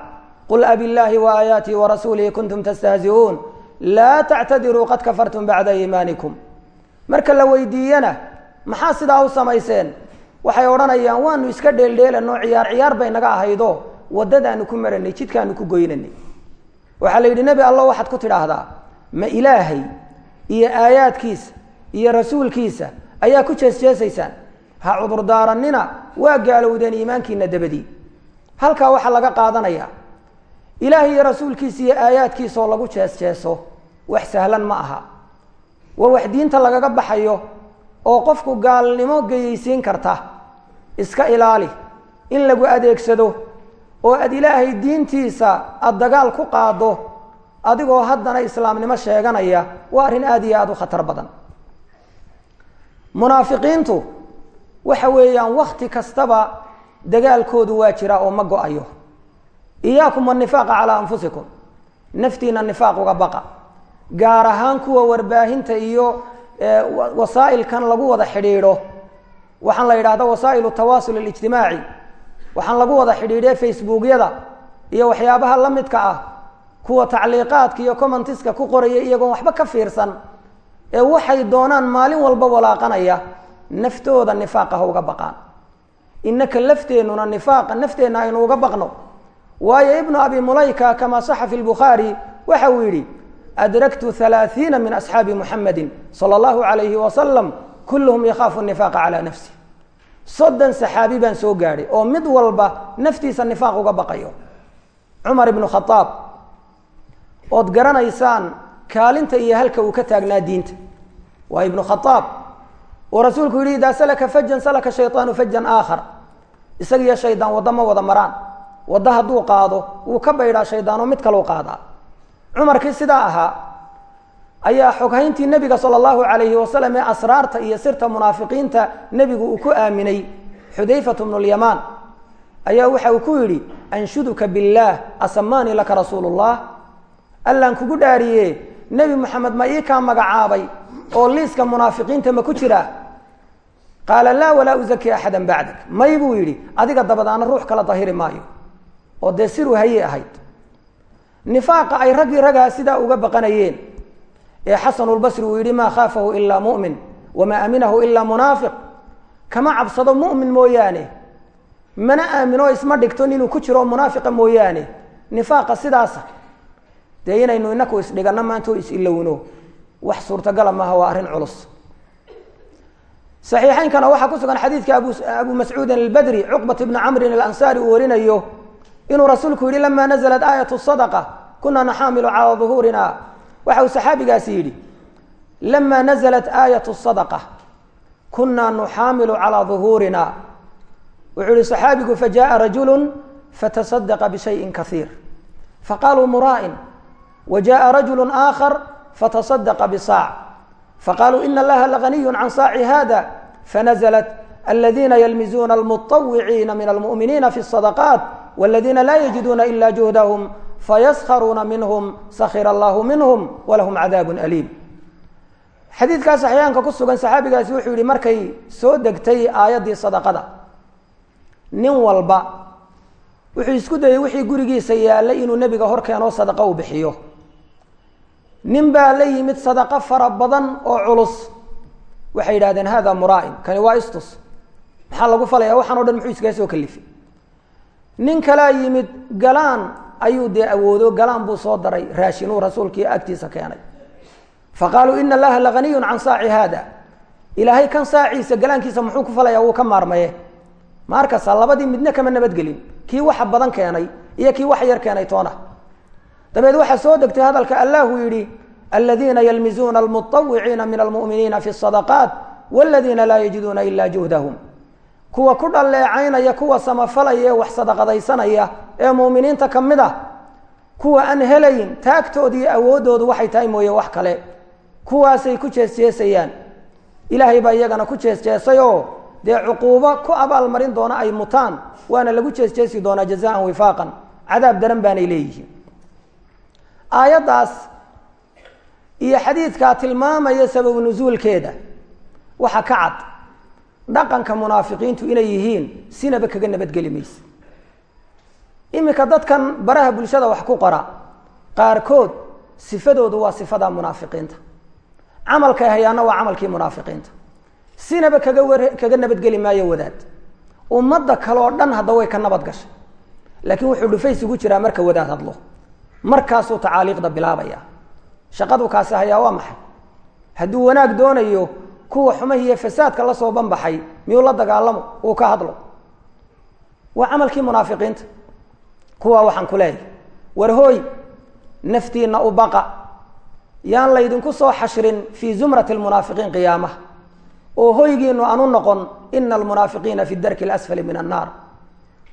qul abi llaahi waaayaatihi warasuulihi kuntum tastahzi'uun laa tactadiruu qad kafartum bacda iimaanikum marka la weydiiyana maxaa sidaa u samayseen waxay odhanayaan waanu iska dheeldheelanoo ciyaar ciyaar bay naga ahaydo waddadaanu ku maranay jidkaanu ku goynanay waxaa la yidhi nebi allo waxaad ku tidhaahdaa ma ilaahay iyo aayaadkiisa iyo rasuulkiisa ayaa ku jeesjeesaysaan ha cudurdaaranina waa gaalowdeen iimaankiina dabadii halkaa waxaa laga qaadanayaa ilaahay iyo rasuulkiisa iyo aayaadkiisaoo lagu jees-jeeso wax sahlan ma aha. Waa wax diinta lagaga baxayo oo qofku gaalnimo geyeysiin karta iska ilaali in lagu adeegsado oo aada ilaahay diintiisa aada dagaal ku qaado adigoo haddana islaamnimo sheeganaya waa arrin aada iyo aada u khatar badan. Munaafiqiintu waxa weeyaan wakti kastaba dagaalkoodu waa jira oo ma go'ayo. Iyaakum annifaaqa calaa anfusikum naftiina nifaaq uga baqa gaar ahaan kuwa warbaahinta iyo wasaa'ilkan lagu wada xidhiidho. Waxaan la yidhahda wasaa'ilu tawaasul alijtimaaci waxaan lagu wada xidhiidhe facebookyada iyo waxyaabaha la midka ah kuwa tacliiqaadka iyo commentiska ku qoraya iyagoon waxba ka fiirsan ee waxay doonaan maalin walba walaaqanaya naftooda nifaaqa ha uga baqaan. Inaka lafteennuna nifaaqa nafteenna aynu uga baqno. Waayo ibnu abi mulayka kamaa saxa fi lbukhaari waxa uu yidhi adraktu halaaiina min asxaabi muxamedi sala allahu alayhi wasalam kulluhum yakhaafu nifaaqa calaa nafsi soddon saxaabi baan soo gaadhay oo mid walba naftiisa nifaaq uga baqayo cumar ibnu khadaab ood garanaysaan kaalinta iyo halka uu ka taagnaa diinta waa ibnu khadaab oo rasuulku yihi idaa salaka fajan salaka shayطaanu fajan aakhar isagiyo shaydaan waddo ma wada maraan waddo hadduu qaado wuu ka baydhaa shaydaanoo mid kalau qaadaa cumarkii sidaa ahaa ayaa xoghayntii nebiga sala allahu alayhi wasalam ee asraarta iyo sirta munaafiqiinta nebigu uu ku aaminay xudayfatu bnu lyamaan ayaa waxa uu ku yidhi anshuduka billaah asamaanii laka rasuulu llah allaan kugu dhaariye nebi moxamed ma ii kaa magacaabay oo liiska munaafiqiinta ma ku jira qaala laa walaa uzaki axadan bacdak. May buu yidhi adiga dabadaana ruux kala dahiri maayo. Oo dee siru hayey ahayd nifaaqa ay raggii ragaa sidaa uga baqanayeen. Ee xasanulbasri uu yidhi maa khaafahu ilaa mu'min wamaa aminahu ilaa munaafiq. Kama cabsado mu'min mooyaane? Mana aamino isma dhigto inuu ku jiro munaafiqa mooyaane? Nifaaqa sidaasa dee inaynu inaku isdhiganno maanta oo is-ilowno wax suurtagala maaha waa arrin culus. Saxiixaynkana waxaa ku sugan xadiidka abu mascuudin albadri cuqbat bni camrin alansaari uu warinayo inuu rasuulku yihi lama naزlat aayat sadaqa kuna naxaamilu calaa duhuurina waxa uu saxaabigaasi yidhi lama naزlat aayat sadaqa kuna nuxaamilu calaa duhuurina wuxuu yihi saxaabigu fajaءa rajulu fatasadaqa bishayin kaiir faqaluu muraa'in wajaءa rajulu aakhar fatasadaqa bisaac faqaluu ina allaha laganiyu can saaci hada fanazlat aladiina ylmizuuna almuطawiciina min almu'miniina fi الsadaqaat wاladiina laa yajiduuna ila juhdahum fayaskharuuna minhum sakhira allahu minhum walahum cadaabu aliim xadiidkaas axyaanka ku sugan saxaabigaasi wuxuu yihi markay soo degtay aayaddii sadaqada nin walba wuxuu isku dayey wixii gurigiisa yaallay inuu nebiga hor keenoo sadaqa u bixiyo nin baa la yimid sadaqo fara badan oo culus waxay yidhahdeen hada muraa'in kani waa istus maxaa lagu falaya? Waxaan o dhan muxuu iskaga soo kalifay. Nin kalaa yimid galaan ayuu dee awoodo galaan buu soo daray raashinuu rasuulkii agtiisa keenay. Faqaaluu ina allaha lahaniyun can saaci haada. Ilaahay kan saaciisa galaankiisa muxuu ku falaya wuu ka maarmaye. Ma arkasa labadii midna kama nabadgelin. Kii waxa badan keenay iyo kii wax yar keenay toona. Dabeed waxaa soo degtay hadalka allahu yidhi aladiina yalmizuuna almuطawiciina min almu'miniina fi sadaqaat wاladiina laa yajiduuna ila juhdahum kuwa ku dhalleecaynaya kuwa samafalaya ee wax sadaqadaysanaya ee muuminiinta ka mid ah kuwa aan helayn taagtooda iyo awooddoodu waxay tahay mooye wax kale. Kuwaasay ku jeesjeesayaan. Ilaahay baa iyagana ku jeesjeesay oo dee cuquubo ku abaalmarin doona ay mutaan waana lagu jeesjeesi doonaa jazaan wifaaqan cadaab daran baanay leeyihiin. Aayaddaas iyo xadiidkaa tilmaamaya sababu nusuulkeeda waxaa ka cad dhaqanka munaafiqiintu inay yihiin sinaba kaga nabadgeli mayse iminka dadkan baraha bulshada wax ku qora qaarkood sifadoodu waa sifada munaafiqiinta. Camalkay hayaana waa camalkii munaafiqiinta. Sinaba kaga war kaga nabadgeli maayo wadaad. Ummadda kale oo dhan hadda way ka nabad gashay. Laakiin wuxuu dhufays ugu jiraa marka wadaad hadlo. Markaasuu tacaaliiqda bilaabaya. Shaqadu kaasi hayaa waa maxay? Hadduu wanaag doonayo kuwa xumahi iyo fasaadka la soo banbaxay miyuu la dagaalamo? Uu ka hadlo. Waa camalkii munaafiqiinta. Kuwa waxaan ku leeyahay. War hooy naftiina u baqa. Yaan laydinku soo xashrin fii zumrati lmunaafiqiin qiyaamaha. Oo hoygiinu aanu noqon ina almunaafiqiina fi darki اlasfali min annaar.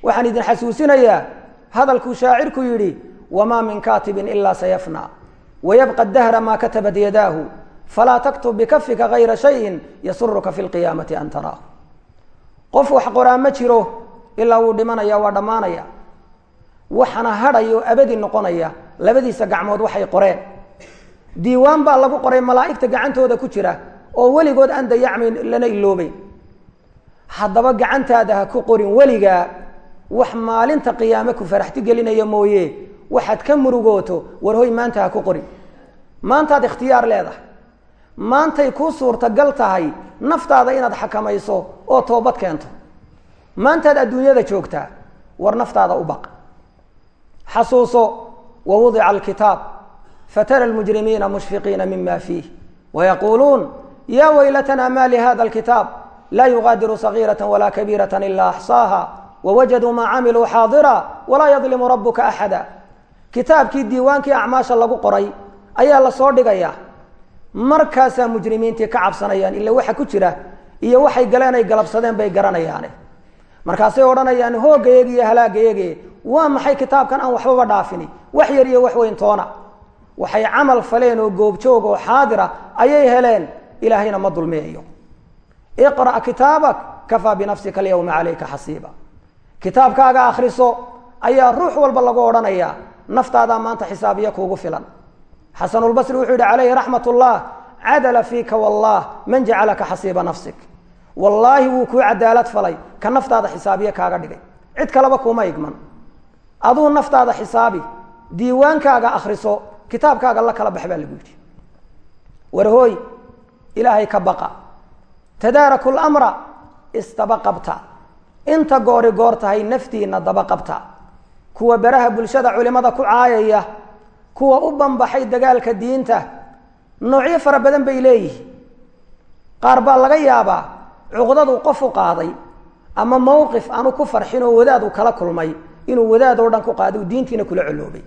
Waxaan idin xasuusinayaa hadalkuu shaacirku yidhi wamaa min kaatibin ilaa sayafna wayabqa dahra maa katabat yadaahu falaa taktub bikafika gayra shayin yasuruka fi lqiyaamati an taraahu qof wax qoraa ma jiro ilaa wuu dhimanaya waa dhammaanaya waxana hadhayo abadi noqonaya labadiisa gacmood waxay qoreen diiwaan baa lagu qoray malaa'igta gacantooda ku jira oo weligood aan dayacmayn lana iloobeyn haddaba gacantaada ha ku qorin weligaa wax maalinta qiyaame ku faraxti gelinaya mooye waxaad ka murugooto war hoy maanta ha ku qori maantaad ikhtiyaar leedahay maantay kuu suurtagal tahay naftaada inaad xakamayso oo toobad keento. Maantaad adduunyada joogtaa war naftaada u baq xasuuso wawudica alkitaab fatara lmujrimiina mushfiqiina mima fiih wayaquuluun ya waylatana ma lihada alkitaab? Laa yugaadiru sagiirata walaa kabiirata ila axsaaha wawajaduu maa camiluu xaadira walaa yadlimu rabuka axada. Kitaabkii diiwaankii acmaasha lagu qoray ayaa la soo dhigayaa markaasaa mujrimiintii ka cabsanayaan ila waxa ku jira iyo waxay galeen ay galabsadeen bay garanayaane. Markaasay odhanayaan hoogayegi iyo halaagayege waa maxay kitaabkan? Aan waxbaba dhaafini. Wax yar iyo wax weyn toona. Waxay camal faleen oo goobjoog oo xaadira ayay heleen ilaahayna ma dulmiyayo iqra' kitaabak kafaa binafsika alyawma calayka xasiiba kitaabkaaga akhriso ayaa ruux walba lagu odhanayaa. Naftaadaa maanta xisaabiya kuugu filan xasanulbasri wuxuu yihi calayhi raxmat ullah cadala fiika wallah man jacalaka xasiiba nafsik. Wallaahi wuu kuu cadaalad falay ka naftaada xisaabiye kaaga dhigay. Cid kaleba kuuma igman. Aduu naftaada xisaabi diiwaankaaga akhriso kitaabkaaga la kala bax baa lagu yidhi. Warhooy ilaahay ka baqa. Tadaaraku lamra istaba qabta inta goori goor tahay naftiina daba kuwa beraha bulshada culimada ku caayaya kuwa u banbaxay dagaalka diinta noocyo fara badan bay leeyihiin qaar baa laga yaabaa cuqdadu qof u qaaday ama mowqif aanu ku farxin oo wadaad uu kala kulmay inuu wadaad oo dhan ku qaaday uu diintiina kula coloobay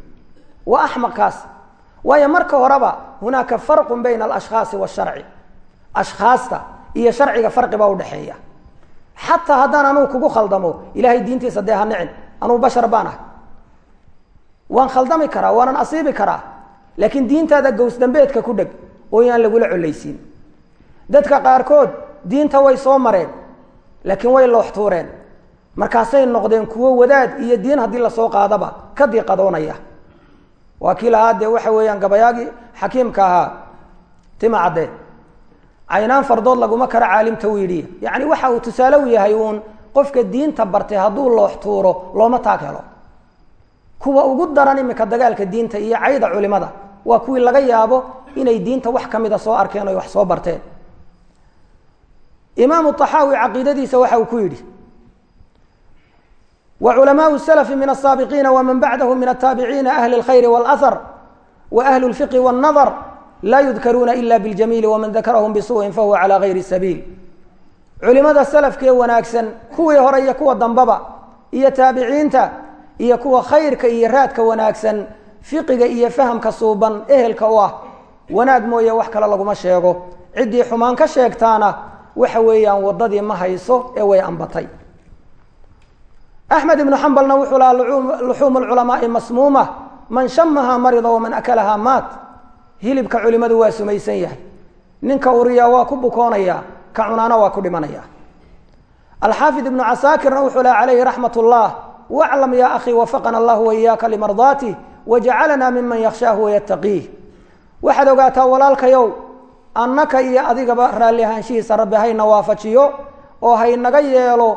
waa axmaqkaas waayo marka horeba hunaaka farqun bayna alashkhaasi washarci ashkhaasta iyo sharciga farqi baa udhexeeya xataa haddaan anugu kugu khaldamo ilahay diintiisa dee ha nicin anugu bashar baan ah waan khaldami karaa waanan asiibi karaa laakiin diintaada gowsdambeedka ku dheg oo yaan lagula colaysiin dadka qaarkood diinta way soo mareen laakiin way looxtuureen markaasay noqdeen kuwo wadaad iyo diin haddii la soo qaadaba ka diiqadoonaya. Waa kii lahaa dee waxa weeyaan gabayaagii xakiimka ahaa tima caddeed caynaan fardood laguma kara caalim tawhiidiya yacni waxa uu tusaale u yahay uun qofka diinta bartay hadduu looxtuuro looma taag helo kuwa ugu daran iminka dagaalka diinta iyo cayda culimada waa kuwii laga yaabo inay diinta wax ka mida soo arkeen o wax soo barteen imaamu طaxaawi caqiidadiisa waxa uu ku yidhi wa culamaau salafi min asaabiqiina waman bacdahu min ataabiciina ahli اlkhayr wاlahar wa ahli اlfiqhi wاnnadar laa yudkaruuna ila biاljamiili waman dakarahum bisuuءin fahuwa calى gayri sabiil culimada salafkee wanaagsan kuwii hore iyo kuwa dambaba iyo taabiciinta iyo kuwa khayrka iyo raadka wanaagsan fiqiga iyo fahamka suuban ehelka u ah. Wanaag mooye wax kale laguma sheego. Ciddii xumaan ka sheegtaana waxa weeyaan waddadii ma hayso ee way ambatay axmed ibnu xambalna wuxuu lahaa luxuumu lculamaai masmuuma man shamaha marida waman akalahaa maat. Hilibka culimadu waa sumaysan yahay. Ninka uriyaa waa ku bukoonaya ka cunaana waa ku dhimanaya. Alxaafid ibnu casaakirna wuxuu laha calayhi raxmat ullah waclam ya akhi wafaqana allahu waiyaaka limardaatih wajacalana miman yakshaahu wayattaqiih waxaad ogaataa walaalkayow annaka iyo adigaba raalli ahaanshihiisa rabbi hayna waafajiyo oo haynaga yeelo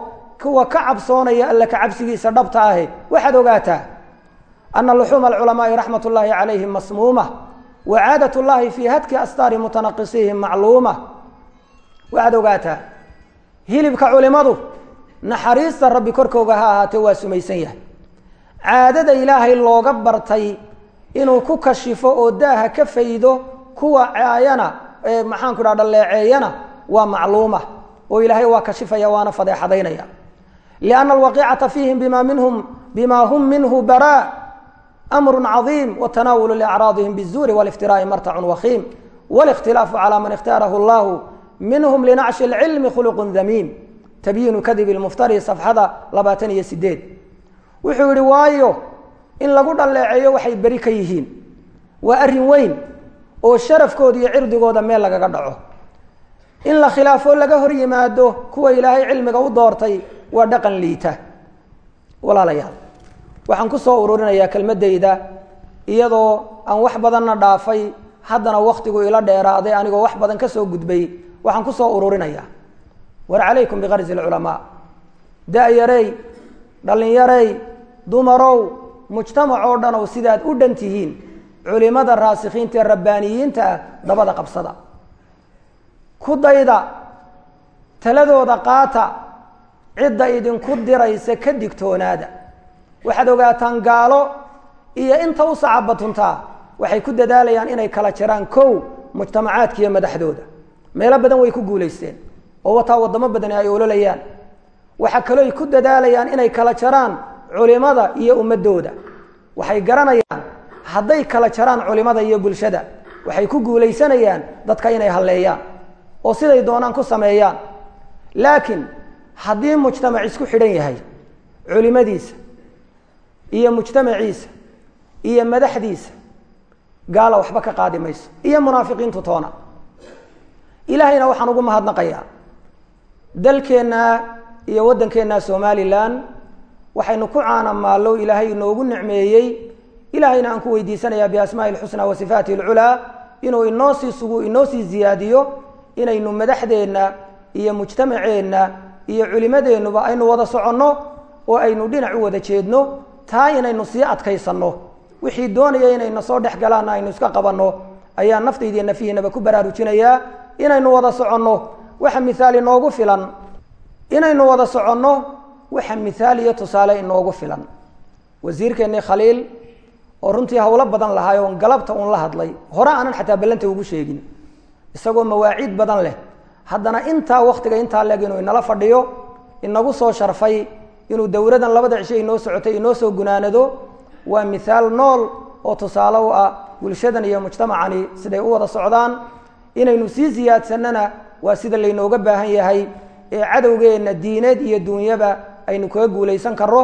kuwa ka cabsoonaya alle ka cabsigiisa dhabta ahe waxaad ogaataa ana luxuuma alculamaai raxmat ullaahi calayhim masmuuma wa caadat llahi fii hadki astaari mutanaqisiihim macluuma waxaad ogaataa hilibka culimadu naxariista rabbi korkooga ha ahaatee waa sumaysan yahay caadada ilaahay looga bartay inuu ku kashifo oo daaha ka faydo kuwa caayana maxaanku dhaha dhaleeceeyana waa macluuma oo ilaahay waa kashifaya waana fadeexadaynaya lianna alwaqiicata fiihim bima minhum bima hum minhu bara amru cadiim watanaawulu liacraadihim bizuuri waliftiraai martacun wakiim wاlاkhtilaafu calى man اkhtaarahu اllahu minhum linacshi اlcilmi khuluqu damiim tabyiinu kadib ilmuftari safxada labaatan iyo sideed wuxuu yihi waayo in lagu dhaleeceeyo waxay beri ka yihiin. Waa arrin weyn oo sharafkooda iyo cirdigooda meel lagaga dhaco. In la khilaafo laga hor yimaado kuwa ilaahay cilmiga u doortay waa dhaqan liita. Walaalayaal waxaan ku soo ururinayaa kelmadeyda iyadoo aan wax badanna dhaafay haddana waktigu ila dheeraaday anigoo wax badan ka soo gudbay waxaan ku soo ururinayaa war calaykum bikarzi lculamaa da-yarey dhallinyarey dumarow mujtamac oo dhan sidaad u dhan tihiin culimada raasikiinta ee rabbaaniyiinta ah dabada qabsada. Ku dayda taladooda qaata cidda idinku diraysa ka digtoonaada. Waxaad ogaataan gaalo iyo inta u sacabatuntaa waxay ku dadaalayaan inay kala jiraan kow mujtamacaadka iyo madaxdooda. Meelo badan way ku guulaysteen oo wataa wadamo badani ay ololayaan. Waxaa kaloo ay ku dadaalayaan inay kala jaraan culimada iyo ummadooda. Waxay garanayaan hadday kala jaraan culimada iyo bulshada waxay ku guulaysanayaan dadka inay halleeyaan oo siday doonaan ku sameeyaan. Laakiin haddii mujtamac isku xidhan yahay culimadiisa iyo mujtamaciisa iyo madaxdiisa gaala waxba ka qaadi mayso. Iyo munaafiqiintu toona. Ilaahayna waxaan ugu mahadnaqayaa dalkeenna iyo waddankeenna somalilan waxaynu ku caanamaallow ilaahay inoogu nicmeeyey ilaahayna aan ku weydiisanayaa biasmaai lxusna wa sifaatihi alculaa inuu inoo sii sugu inoo sii ziyaadiyo inaynu madaxdeenna iyo mujtamaceenna iyo culimadeennuba aynu wada soconno oo aynu dhinac u wada jeedno taa inaynu sii adkaysanno. Wixii doonaya inayna soo dhex galaanna aynu iska qabanno ayaa naftaydiiyo nafihiinaba ku baraarujinayaa inaynu wada soconno waxa mithaal inoogu filan. Inaynu wada soconno waxa mithaal iyo tusaale inoogu filan. Wasiirkeennii khaliil oo runtii hawlo badan lahaay oon galabta uun la hadlay hore aanan xataa ballanta ugu sheegin isagoo mawaaciid badan leh. Haddana intaa waktiga intaa leeg inuu inala fadhiyo inagu soo sharfay inuu dowladan labada cisho inoo socotay inoo soo gunaanado waa mithaal nool oo tusaale u ah bulshadan iyo mujtamacani siday u wada socdaan. Inaynu sii siyaadsanana waa sida laynooga baahan yahay ee cadowgeenna diineed iyo duunyaba aynu kaga guulaysan karo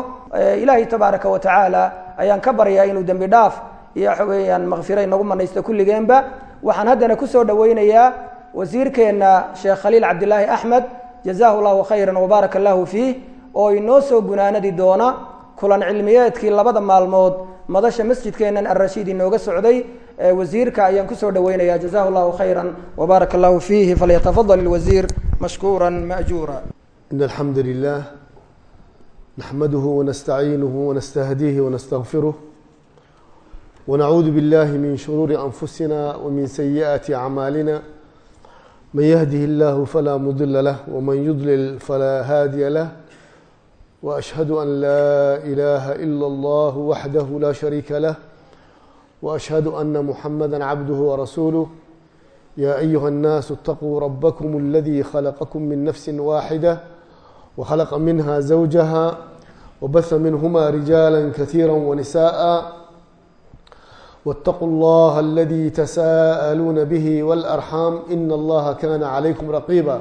ilaahay tabaaraka wa tacaala ayaan ka baryaa inuu dembi dhaaf iyo waxa weeyaan makfiro inagu manaysto kulligeenba. Waxaan haddana ku soo dhaweynayaa wasiirkeenna sheekh khaliil cabdilaahi axmed jazahu llahu khayran wabaaraka allahu fiih oo inoo soo gunaanadi doona kulan cilmiyeedkii labada maalmood madasha masjidkeennan alrashiid inooga socday wasiirka ayaan kusoo dhaweynaya jazahu llahu khayra wbaaraka allahu fiihi falyatafadal ilwasiir mashkuura maajuura إن الحمد لله نحمده ونستعينه ونستهديه ونستغفره ونعوذ بالله من شرور أنفسنا ومن سيئات أعمالنا من يهده الله فلا مضل له ومن يضلل فلا هادي له واشهد ان لا اله الا الله وحده لا شريك له واشهد ان محمدا عبده ورسوله يا ايها الناس اتقوا ربكم الذي خلقكم من نفس واحده وخلق منها زوجها وبث منهما رجالا كثيرا ونساء واتقوا الله الذي تساءلون به والارحام ان الله كان عليكم رقيبا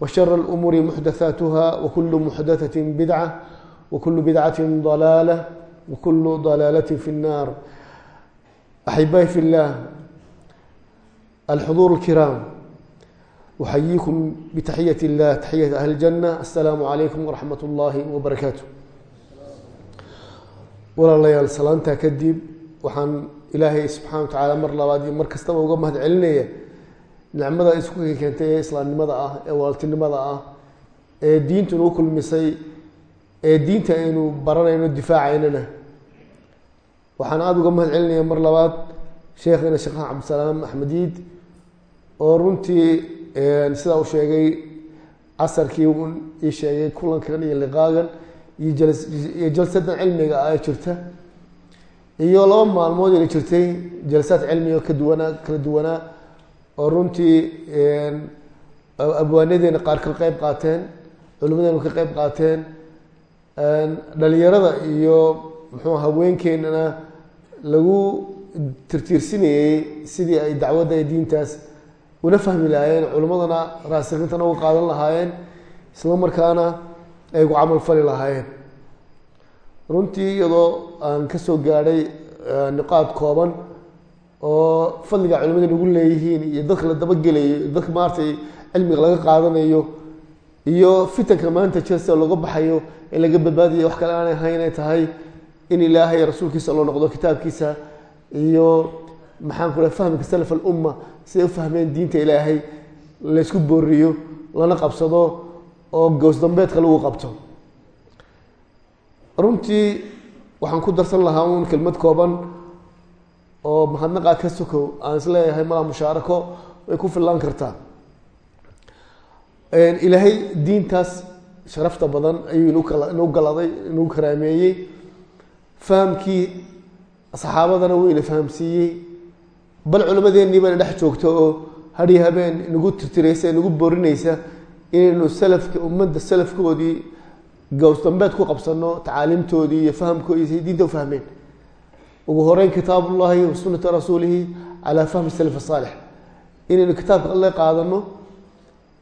وشر الأمور محدثاتها وكل محدثة بدعة وكل بدعة ضلالة وكل ضلالة في النار أحبائي في الله الحضور الكرام أحييكم بتحية الله تحية أهل الجنة السلام عليكم ورحمة الله وبركاته walaalayaal salaantaa kadib waxaan ilaahay subxana wa tacaala mar labaad iyo mar kastaba uga mahad celinaya nicmada isku keentay ee islaamnimada ah ee walaaltinimada ah ee diintu nagu kulmisay ee diinta aynu baranayno difaacaynana waxaan aada uga mahad celinaya mar labaad sheekhina sheekh cabdisalaam axmediid oo runtii sidaa uu sheegay casarkii ii sheegay kulankan iyo liqaagan iyo jalsadan cilmiga ah ee jirta iyo laba maalmood ina jirtay jalsaad cilmiga ka duwanaa kala duwanaa oo runtii abwaanadeena qaar ka qeyb qaateen culimadeena ka qeyb qaateen dhalinyarada iyo muxuu haweenkeenana lagu tirtiirsinayey sidii ay dacwadda ee diintaas una fahmi lahaayeen culimadana raasikiintana uga qaadan lahaayeen isla markaana ay gu camal fali lahaayeen. Runtii iyadoo aan ka soo gaadhay niqaad kooban oo fadliga culimada nagu leeyihiin iyo dadka la dabagelayo dadka maaragtay cilmiga laga qaadanayo iyo fitanka maanta sida looga baxayo ee laga badbaadaya wax kale aanay ahayn ay tahay in ilaahay rasuulkiisa loo noqdo kitaabkiisa iyo maxaan ku fahmka salaf alumma siday u fahmeen diinta ilaahay laysku booriyo lana qabsado oo gows dambeedka lagu qabto. Runtii waxaan ku darsan lahaa uun kelmad kooban oo mahadnaqaa ka sokow aan is leeyahay malaa mushaarako way ku fillaan kartaa. Ilaahay diintaas sharafta badan ayuu inuu galaday inuu karaameeyey. Fahamkii saxaabadana wuu ina fahamsiiyey. Bal culimadeennii bana dhex joogto oo hadhi habeen inagu tirtiraysa inagu boorinaysa inaynu salafka ummadda salafkoodii gows dambeed ku qabsano tacaaliimtoodii iyo fahamkoodii say diinta u fahmeen ugu horeyn kitaabullahi wa sunata rasuulihi calaa fahmi salaf asaalix inaynu kitaabka alle qaadano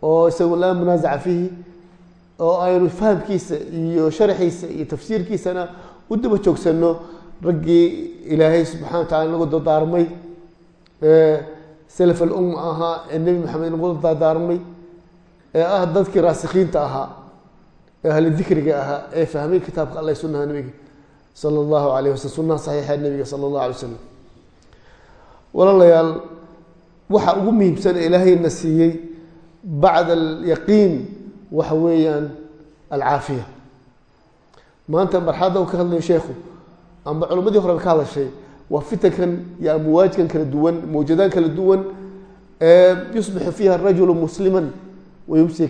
oo isagu laa munaasaca fiihi oo aynu fahamkiisa iyo sharxiisa iyo tafsiirkiisana u daba joogsano raggii ilaahay subxana wa tacala nagu dardaarmay salaf alumma ahaa ee nebi maxamed nagu dardaarmay ee ah dadkii raasikiinta ahaa ee ahli dikriga ahaa ee fahmay kitaabka alle sunaha nebiga sala allahu alayh waslm sunaha saxiixa nebiga sala allahu alay wasalam walaalayaal waxa ugu muhiimsan ee ilaahayna siiyey bacda alyaqiin waxa weeyaan alcaafiya. Maanta marxaladda u ka hadlayo sheekhu amba culimmadii horeba ka hadashay waa fitankan iyo amwaajkan kala duwan mawjadaan kala duwan ee yusbixu fiiha arajulu musliman wayumsi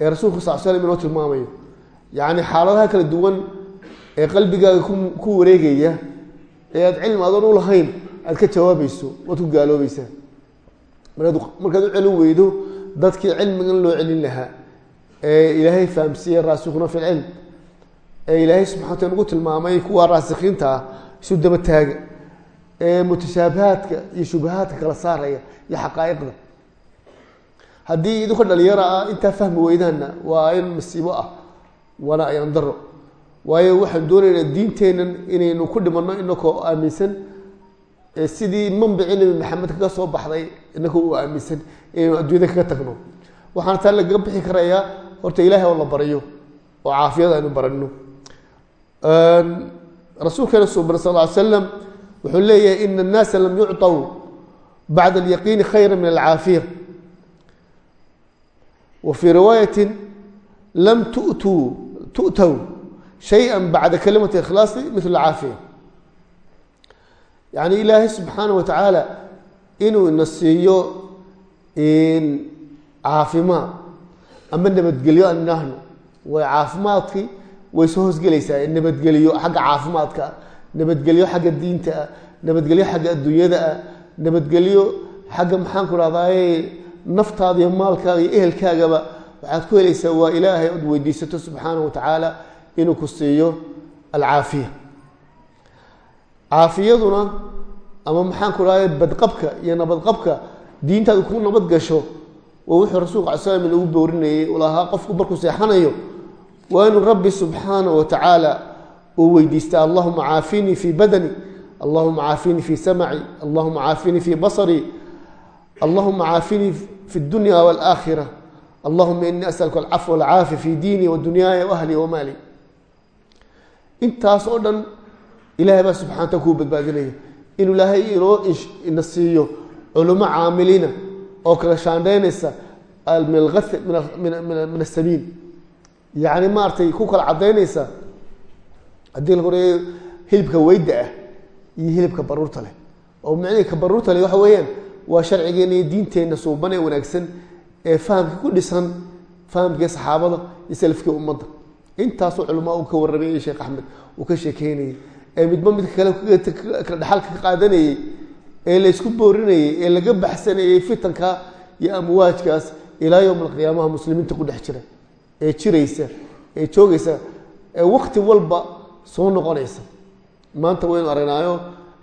ee rasuulku sal slam inoo tilmaamayo. Yacni xaaladaha kala duwan ee qalbigaaga ku wareegaya ee aada cilmi adoon u lahayn aada ka jawaabayso waad ku gaaloobaysaa. Markaad u celin weydo dadkii cilmigan loo celin lahaa ee ilaahay fahamsiiyey raasikuna fi lcilm ee ilaahay subxana wataala ugu tilmaamay kuwa raasikiinta ah isu daba taaga ee mutashaabihaadka iyo shubahaadka kala saaraya iyo xaqaa'iqda haddii idinka dhalinyaro ah intaa fahmi weydaanna waa in masiibo ah waana ayaan daro waayo waxaan doonaynaa diinteennan inaynu ku dhimanno inakoo aaminsan sidii manbicii nebi maxamed kaga soo baxday inakoo u aaminsan inaynu adduunyada kaga tagno. Waxaana taa lagaga bixi karayaa horta ilaahay oo la baryo oo caafiyad aynu barano rasuulkeena suuban sal ly slam wuxuu leeyahay ina annaasa lam yucطaw bacda alyaqiini khayra min alcaafiya wa fii riwaayati lam tu'tow shayئa bacda kalimati ikhlaasi mil caafiya yani ilaahay subxaana wa tacaala inuu ina siiyo caafimaad ama nabadgelyo idhaahno way caafimaadkii way soo hoosgelaysaa nabadgelyo xagga caafimaadka ah nabadgelyo xagga diinta ah nabadgelyo xagga adduunyada ah nabadgelyo xagga maxaan ku rahdaye naftaada iyo maalkaaga iyo ehelkaagaba waxaad ku helaysaa waa ilaahay ood weydiisato subxaana wa tacaala inuu ku siiyo alcaafiya. Caafiyaduna ama maxaan ku rahday badqabka iyo nabadqabka diintaada ku nabad gasho waa wuxuu rasuulku ala slam inagu boorinayay u lahaa qofku markuu seexanayo waa inuu rabbi subxaana wa tacaala uu weydiista allahuma caafinii fii badani allahuma caafinii fii samci allahuma caafinii fii basarii allahuma caafinii fi اdunya wاlآkhira allahuma inii asalka alcafw alcaafi fi diini wa dunyaaya waahli wamaali intaas oo dhan ilahay baa subxana ta kuu badbaadinaya inuu ilaahay inoo ina siiyo culimo caamiliina oo kala shaandhaynaysa min alai min asabiil yacni maaragtay ku kala caddaynaysa haddii la horeeyo hilibka weyda ah iyo hilibka baruurta leh oo micnihii ka baruurta leh waxa weeyaan waa sharcigeena iyo diinteenna suuban ee wanaagsan ee fahamkii ku dhisan fahamkii saxaabada iyo salafkii ummadda. Intaasoo culamaa uu ka warramayay sheekh axmed uu ka sheekeynayay ee midba midka kale kala dhexalka ka qaadanayey ee la ysku boorinayey ee laga baxsanayey fitanka iyo amwaajkaas ilaa yowm alqiyaamaha muslimiinta ku dhex jira ee jiraysa ee joogaysa ee wakti walba soo noqonaysa. Maanta waynu aragnaayo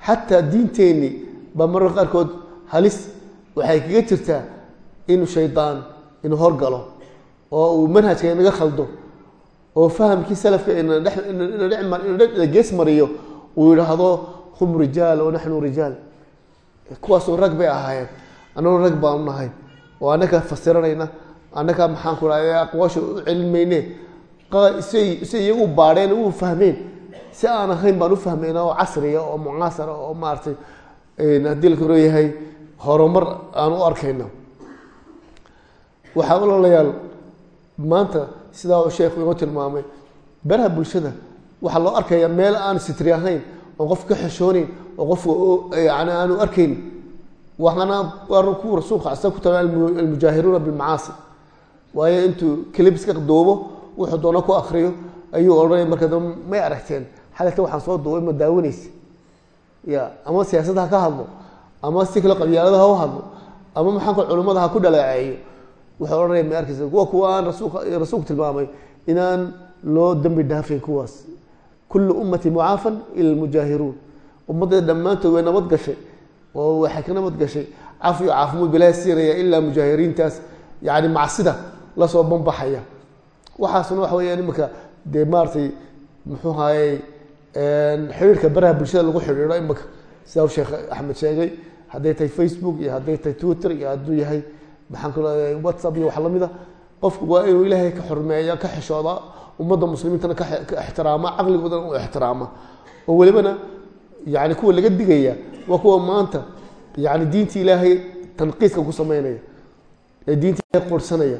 xataa diinteenni baa mararka qaarkood halis waxay kaga jirtaa inuu shaydaan inuu horgalo oo uu manhajka inaga khaldo oo fahamkii salafka ina gees mariyo uu yidhaahdo hum rijaal wa naxnu rijaal. Kuwaasoo rag bay ahaayeen. Annagoo rag baanu nahay. Oo annaga fasiranayna annaga maxaan ku dhahay aqwaasha u celinmayne say say iyagu baadheen u fahmeen. Si aan ahayn baan u fahmayna oo casriya oo mucaasara oo maaragtay haddii la koro yahay horumar aan u arkayna waxaa ololayaal maanta sidaa uu sheekhu inoo tilmaamay beraha bulshada waxaa loo arkaya meel aan sitri ahayn oo qof ka xeshooneyn oo qofka yani aanu arkayn. Waxaana waa ku rasuulka asa ku taga almujaahiruuna bilmacaasi. Waayo intuu kelibiska duubo wuxuu doona ku akriyo ayuu odhanaya marka dambe may aragteen xalata waxaan soo duubay ma daawanaysa ya ama siyaasadda ka hadlo ama si kale qabyaalada ha u hadlo ama maxaanku culimmada ha ku dhaleeceeyo? Wuxuu odhanaya may arkaysa kuwa kuwa aan rasuulka rasuulku tilmaamay inaan loo dembi dhaafin kuwaas. Kullu ummati mucaafan ila almujaahiruun. Ummaddeeda dhammaantood way nabad gashay oo waxay ka nabad gashay. Cafi iyo bilaahi siinaya ilaa mujaahiriintaas. Yani macsida la soo banbaxaya waxaasna waxa weyaan imika dee maaratay muxuu haayey xiriirka baraha bulshada lagu xidhiidho imika sidaa u sheekh axmed sheegay hadday tahay facebook iyo hadday tahay twitter iyo hadduu yahay maxaan ku leeyahay whatsapp iyo wax lamida qofku waa inuu ilaahay ka xurmeeya ka xishooda ummadda muslimiintana ka ixtiraama caqligoodana u ixtiraama. Oo welibana yani kuwa laga digaya waa kuwa maanta yani diinta ilaahay tanqiiska ku sameynaya ee diinta ilahay quursanaya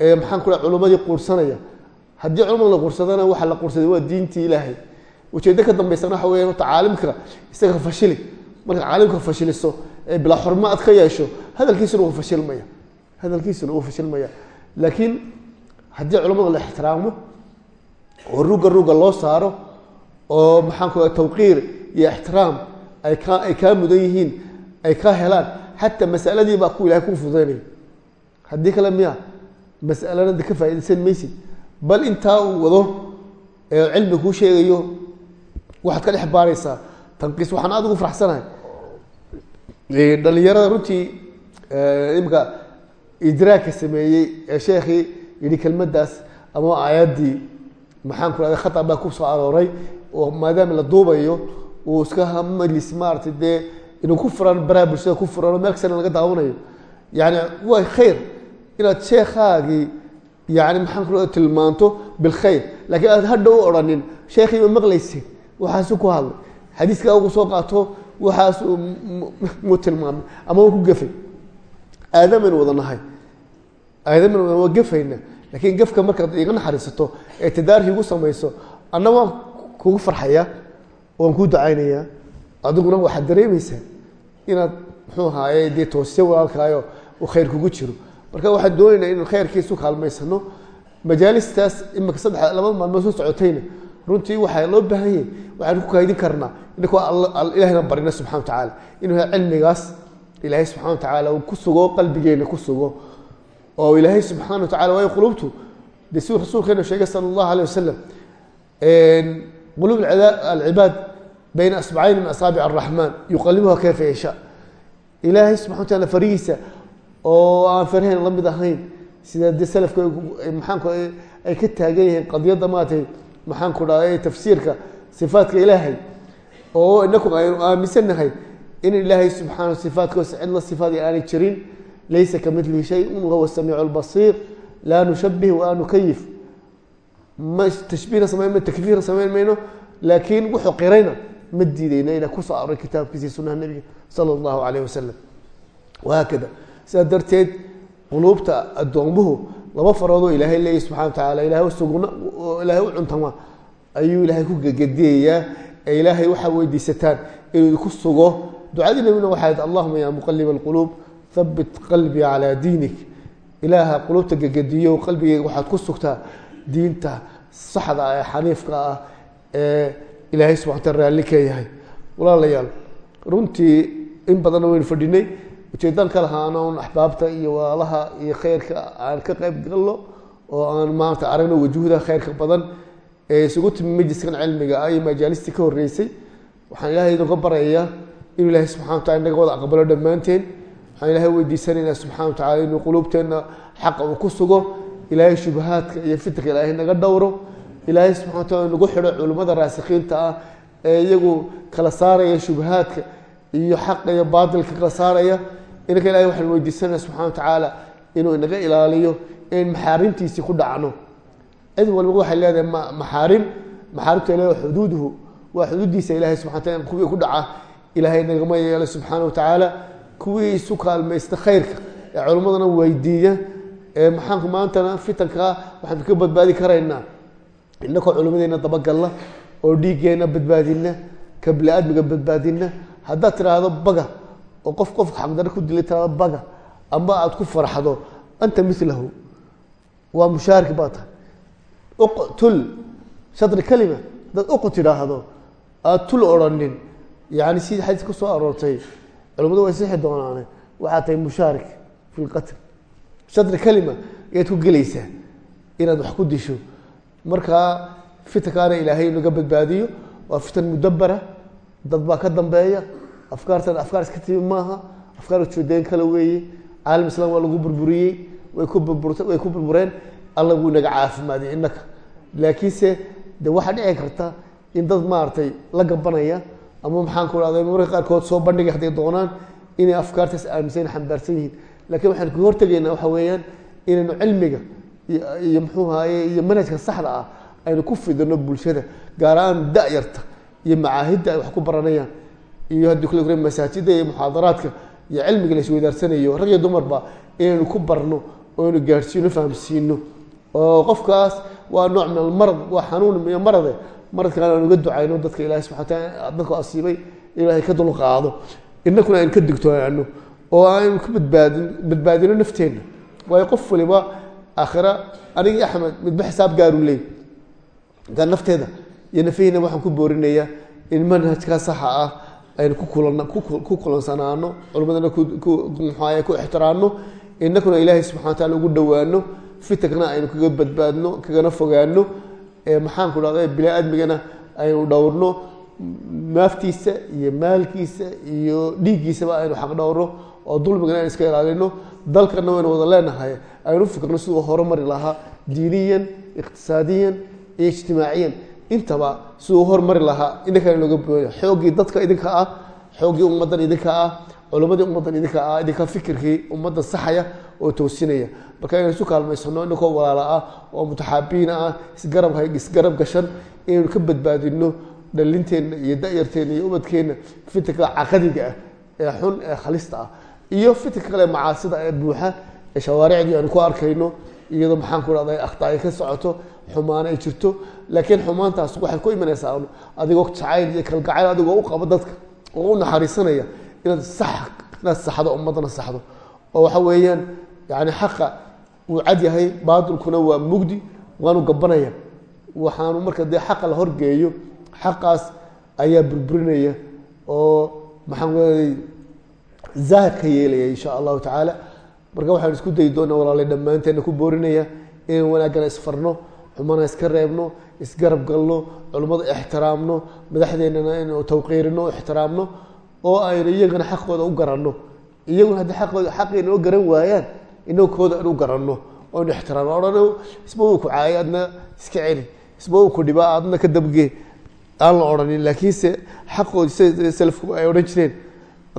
ee maxaan ku culummadii quursanaya. Haddii culamada la quursadana waxa la quursaday waa diintii ilaahay. Ujeeddo ka dambeysana waxa weya horta caalimka isaga fashili marka caalimka fashiliso ee bilaa xurmo ad ka yeesho hadalkiisuna uu fashilmaya. Hadalkiisuna uu fashilmaya. Laakiin haddii culamada la ixtiraamo oo ruga ruga loo saaro oo maxaan ku tawqiir iyo ixtiraam ay ka ay kaa mudan yihiin ay ka helaan xataa masaladii baa ku ilahay ku fudaynaya haddii kale miya masalana ka faaidaysan maysid. Bal intaa uu wado ee cilmi kuu sheegayo waxaad ka dhex baaraysaa. Tanqiis waxaan aad ugu faraxsanahay dhalinyarada runtii imika idraagka sameeyey ee sheekhii yidhi kelmaddaas ama aayaddii maxaan ku rahda khata baa ku soo arooray oo maadaama la duubayo uu iska majlis maaratay dee inuu ku furan baraha bulshada ku furan oo meel kastana laga daawanayo. Yani waa khayr inaad sheekhaagii yani maxaan ku tilmaanto bilkhayr. Laakiin aad hadha u odhanin sheekhii ma maqlaysid waxaasu ku hadlay. Xadiiskaa ugu soo qaato waxaas mu tilmaamay ama uu ku gafay aadamaynu wada nahay. Aadamaynu wada waa gafayna laakiin gafka markaad iga naxariisato ee tadaarki igu samayso anna waan kugu farxaya waan kuu ducaynayaa. Adiguna waxaad dareemaysaa inaad muxuu ahaaye dee toosya walaalkaayo uu khayr kugu jiro. Marka waxaan doonaynaa inaan khayrkiisu kaalmaysano majaalistaas imika saddex labada maalmood soo socotayna runtii waxaa loo baahan yahay waxaan ku kaydin karnaa. Inkoo ilahayna barina subxana wa tacaala. Inuu cilmigaas ilaahay subxana wa tacaala uu ku sugo qalbigeena ku sugo. Oo ilaahay subxaana wa tacala waayo qulubtu dee siduu rasuulkeena sheegay sala allahu alayh wasalam quluub alcibaad bayna asbacayn min asaabic araxmaan yuqalibuha kayfa yashaa. Ilaahay subxana wa taala farihiisa oo aan farhayn la ahayn sida dee salafka maxaanku ay ka taagan yihiin qadiyadda maaragtay maxaan ku dhahay tafsiirka sifaatka ilaahay oo inaku aynu aaminsannahay in ilaahay subxaana sifaatkoos cidla sifaadii aanay jirin laysa ka midlihi shayun wahuwa samiicu lbasiir laa nushabih walaa nukayif ma tashbiihna samayn mayno takfiirna samayn mayno laakiin wuxuu qirayna ma diideyna inaa ku soo aroray kitaabkiisa sunaha nebiga sala allahu calayh wasalam wahaakada sidaa darteed quluubta addoomuhu laba faroodoo ilaahay leeyahy subxana wa tacala ilahay sugna ilaahay u cuntama ayuu ilaahay ku gegediyayaa ee ilaahay waxaa weydiisataan inuu idinku sugo. Ducadii nabiguna waxay ahayd allahuma yaa muqaliba alquluub habit qalbii calaa diinik. Ilaaha quluubta gegediyo qalbigeyga waxaad ku sugtaa diinta saxda ah ee xaniifka ah ee ilaahay subxana wataala raalli yahay. Walaalayaal runtii in badanna waynu fadhinay ujeedan ka lahaana un axbaabta iyo walaalaha iyo khayrka aan ka qayb galno oo aan maanta aragno wajuhda khayrka badan ee isugu timi majliskan cilmiga ah iyo majaalistii ka horreysay. Waxaan ilaahay idinka barayaa inuu ilaahay subxana wa inaga wada aqbalo dhammaanteen. Waxaan ilaahay weydiisanaynaa subxana wa inuu quluubteenna xaqa uu ku sugo. Ilaahay shubahaadka iyo fitanka ilaahay naga dhowro. Ilaahay subxana wataala nagu xidho culimmada raasikiinta ah ee iyagu kala saaraya shubahaadka iyo xaqa iyo baatilka kala saaraya inanka ilahay waxaan weydiisanaya subxana wa tacaala inuu inaga ilaaliyo in maxaarimtiisii ku dhacno. Cid walba waxay leedahay ma- maxaarim maxaarimta waa xuduuduhu waa xuduudiisa ilahay subxana wataala kuwii ku dhaca ilaahay nagama yeelo subxaana wa kuwii isu kaalmaysta khayrka ee culimmadana weydiiya. Ee maxaanku maantana fitankaa waxaan ka badbaadi karaynaa innakoo culimmadeena dabagalla oo dhiiggeenna badbaadina ka bini-aadmiga badbaadina haddaad tidhaahdo baga oo qof qofka xaqdaro ku dilay tidhahdo baga amba aada ku farxdo anta milahu waa mushaarik baa tahay. Uqtul shadri kalima haddaad uqu tidhaahdo aada tul odhanin. Yani sidii xadiis ka soo aroortay culimmadu way sixi doonaane. Waxaad tahay mushaarik fi lqatl shadri kalima ayaad ku gelaysaa inaad wax ku disho. Markaa fitankaana ilaahay naga badbaadiyo waa fitan mudabara dad baa ka dambeeya afkaartan afkaar iska timi maaha. Afkaar ujeedeen kale weeye caalam islam waa lagu burburiyey. Way ku way ku burbureen. Alla wuu naga caafimaadiyay innaka. Laakiinse de waxaa dhici karta in dad maaragtay la gabanaya ama maxaan ku rahday mararka qaarkood soo bandhigay hadday doonaan inay afkaartaas aaminsan xambaarsan yihiin. Laakiin waxaan kaga hortegaynaa waxa weeyaan inaynu cilmiga iyo ahaye iyo manhajka saxda ah aynu ku fidino bulshada gaar ahaan da-yarta iyo macaahidda ay wax ku baranayaan iyo haddii kure masaajida iyo muxaadaraadka iyo cilmiga la isweydaarsanayo rag iyo dumarba inaynu ku barno oo gaadhsiino fahamsiino. Oo qofkaas waa nooc min almarad waa xanuun iyo marade. Maradkan aan uga ducayno dadka ilahay subxana wataala dadku asiibay ilaahay ka dul qaado innakuna aynu ka digtoonaano oo aynu ka badbaadin badbaadino nafteenna. Waayo qof waliba aakhira anigii axmed midba xisaab gaaru leey. Nafteeda iyo nafaheyna waxaan ku boorinayaa in manhajkaa saxa ah aynu ku kulan ku kulansanaano culimadana muxuaye ku ixtiraamno innakuna ilaahay subxana wataala ugu dhowaano fitankana aynu kaga badbaadno kagana fogaano maxaan ku dhahda bini aadmigana aynu dhowrno naaftiisa iyo maalkiisa iyo dhiiggiisaba aynu xaq dhowrno oo dulmigana aynu iska ilaalino dalkana waynu wada leenahay aynu fikirno siduu horumari lahaa diiniyan iqtisaadiyan iyo ijtimaaciyan intaba siduu horumari lahaa idinkana looga booya xooggii dadka idinka ah xooggii ummaddan idinka ah culimadii ummaddan idinka ah idinka fikirkii ummadda saxaya oo toosinaya. Marka inaynu isu kaalmaysano inkoo walaala ah oo mutaxaabiina ah isgarab isgarab gashan inaynu ka badbaadino dhalinteenna iyo da-yarteenna iyo ubadkeenna fitanka caqadiga ah ee xun ee khalista ah iyo fitanka kale macaasida ee buuxa ee shawaaricdii aynu ku arkayno iyadoo maxaan ku dhahday akhta ay ka socoto xumaan ay jirto laakiin xumaantaas waxay ku imanaysaa adigoo jacayl iyo kalgacayl adigoo u qabo dadka oo u naxariisanaya inaad inaad saxdo ummaddana saxdo. Oo waxa weeyaan yani xaqa wuu cad yahay baatilkuna waa mugdi waanu gabanaya waxaanu marka dee xaqa la horgeeyo xaqaas ayaa burburinaya oo maxaan zaahir ka yeelaya insha allahu tacaala. Marka waxaan isku dayi doonaa walaalay dhammaanteena ku boorinaya inaan wanaaggana isfarno xumana iska reebno isgarab galno culimmada ixtiraamno madaxdeennana inu tawqiirino ixtiraamno oo aynu iyagana xaqooda u garanno. Iyaguna haddii aqooda xaqeena u garan waayaan inagu kooda aan u garanno oonu ixtiraamno. Odhan isba ku caayay adna iska celi isba ku dhibaa adna ka dabgee aan la odhanin laakiinse xaqoodi sida ay odhan jireen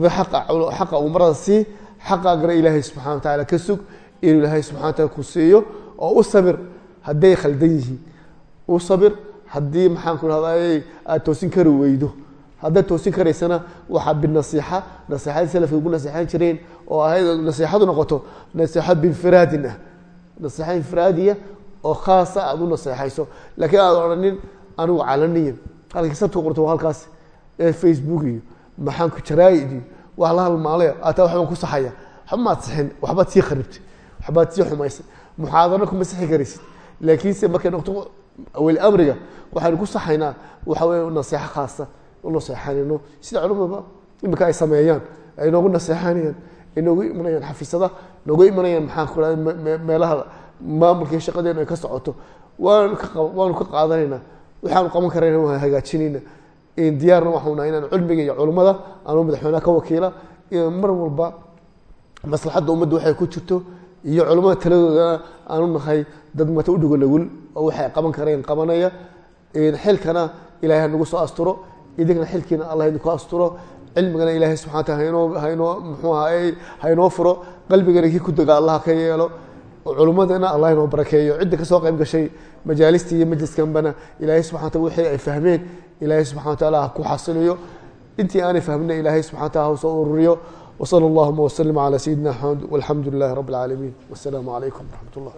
xaqa umarada sii xaqaagana ilaahay subxana wa tacaala ka sug inuu ilaahay subxana wa taala ku siiyo oo u sabir hadday khaldan yihiin. U sabir haddii maxaan ku rahday aada toosin kari weydo. Haddaad toosin karaysana waxaa binasiixa nasiixadii salafka ugu naseexan jireen oo ahayd nasiixadu noqoto nasiixo binfiraadin ah. Nasiixo infiraadiya oo khaasa aada u naseexayso laakiin aada odhanin anigu calaniya halkii sabtu qorto halkaas. Ee facebook iyo maxaan jaraa'id iyo wax la halmaalaya ataa waxbaan ku saxaya waxba maad waxbaad sii kharibtay waxbaad sii xumaysay. Muxaadaro kuma sixi karaysid laakiinse markay noqto weli amriga waxaynu ku saxaynaa waxa weeye naseexo khaasa u naseexanayno sida culimadaba imika ay sameeyaan ay noogu naseexanayaan ay noogu imanayaan xafiisada noogu imanayaan maxaan ku rahda meelaha maamulkii shaqadeenu ay ka socoto. Waanu ka waanu ka qaadanaynaa waxaanu qaban karayna waan hagaajinayna. Diyaarna waxau nahay inaan cilmiga iyo culimmada anuu madaxweynaha ka wakiila. Mar walba maslaxadda ummadda waxay ku jirto iyo culimmada taladoodana aanu nahay dad mata udhigo nagul oo waxay qaban kareen qabanaya xilkana ilahay hanagu soo asturo idinkana xilkiina allah idinku asturo cilmigana ilaahay subxana wataala haynoo haynoo muxuu ahaay haynoo furo qalbigana kii ku dega allah ka yeelo culummadana allah inoo barakeeyo. Cidda ka soo qayb gashay majaalistii iyo majliskanbana ilaahay subxana wataala wixii ay fahmeen ilaahay subxana wataala ha ku xasiliyo. Intii aanay fahmina ilaahay subxana wataala ha soo ururiyo وصلى اللهم وسلم على سيدنا محمد والحمد لله رب العالمين والسلام عليكم ورحمة الله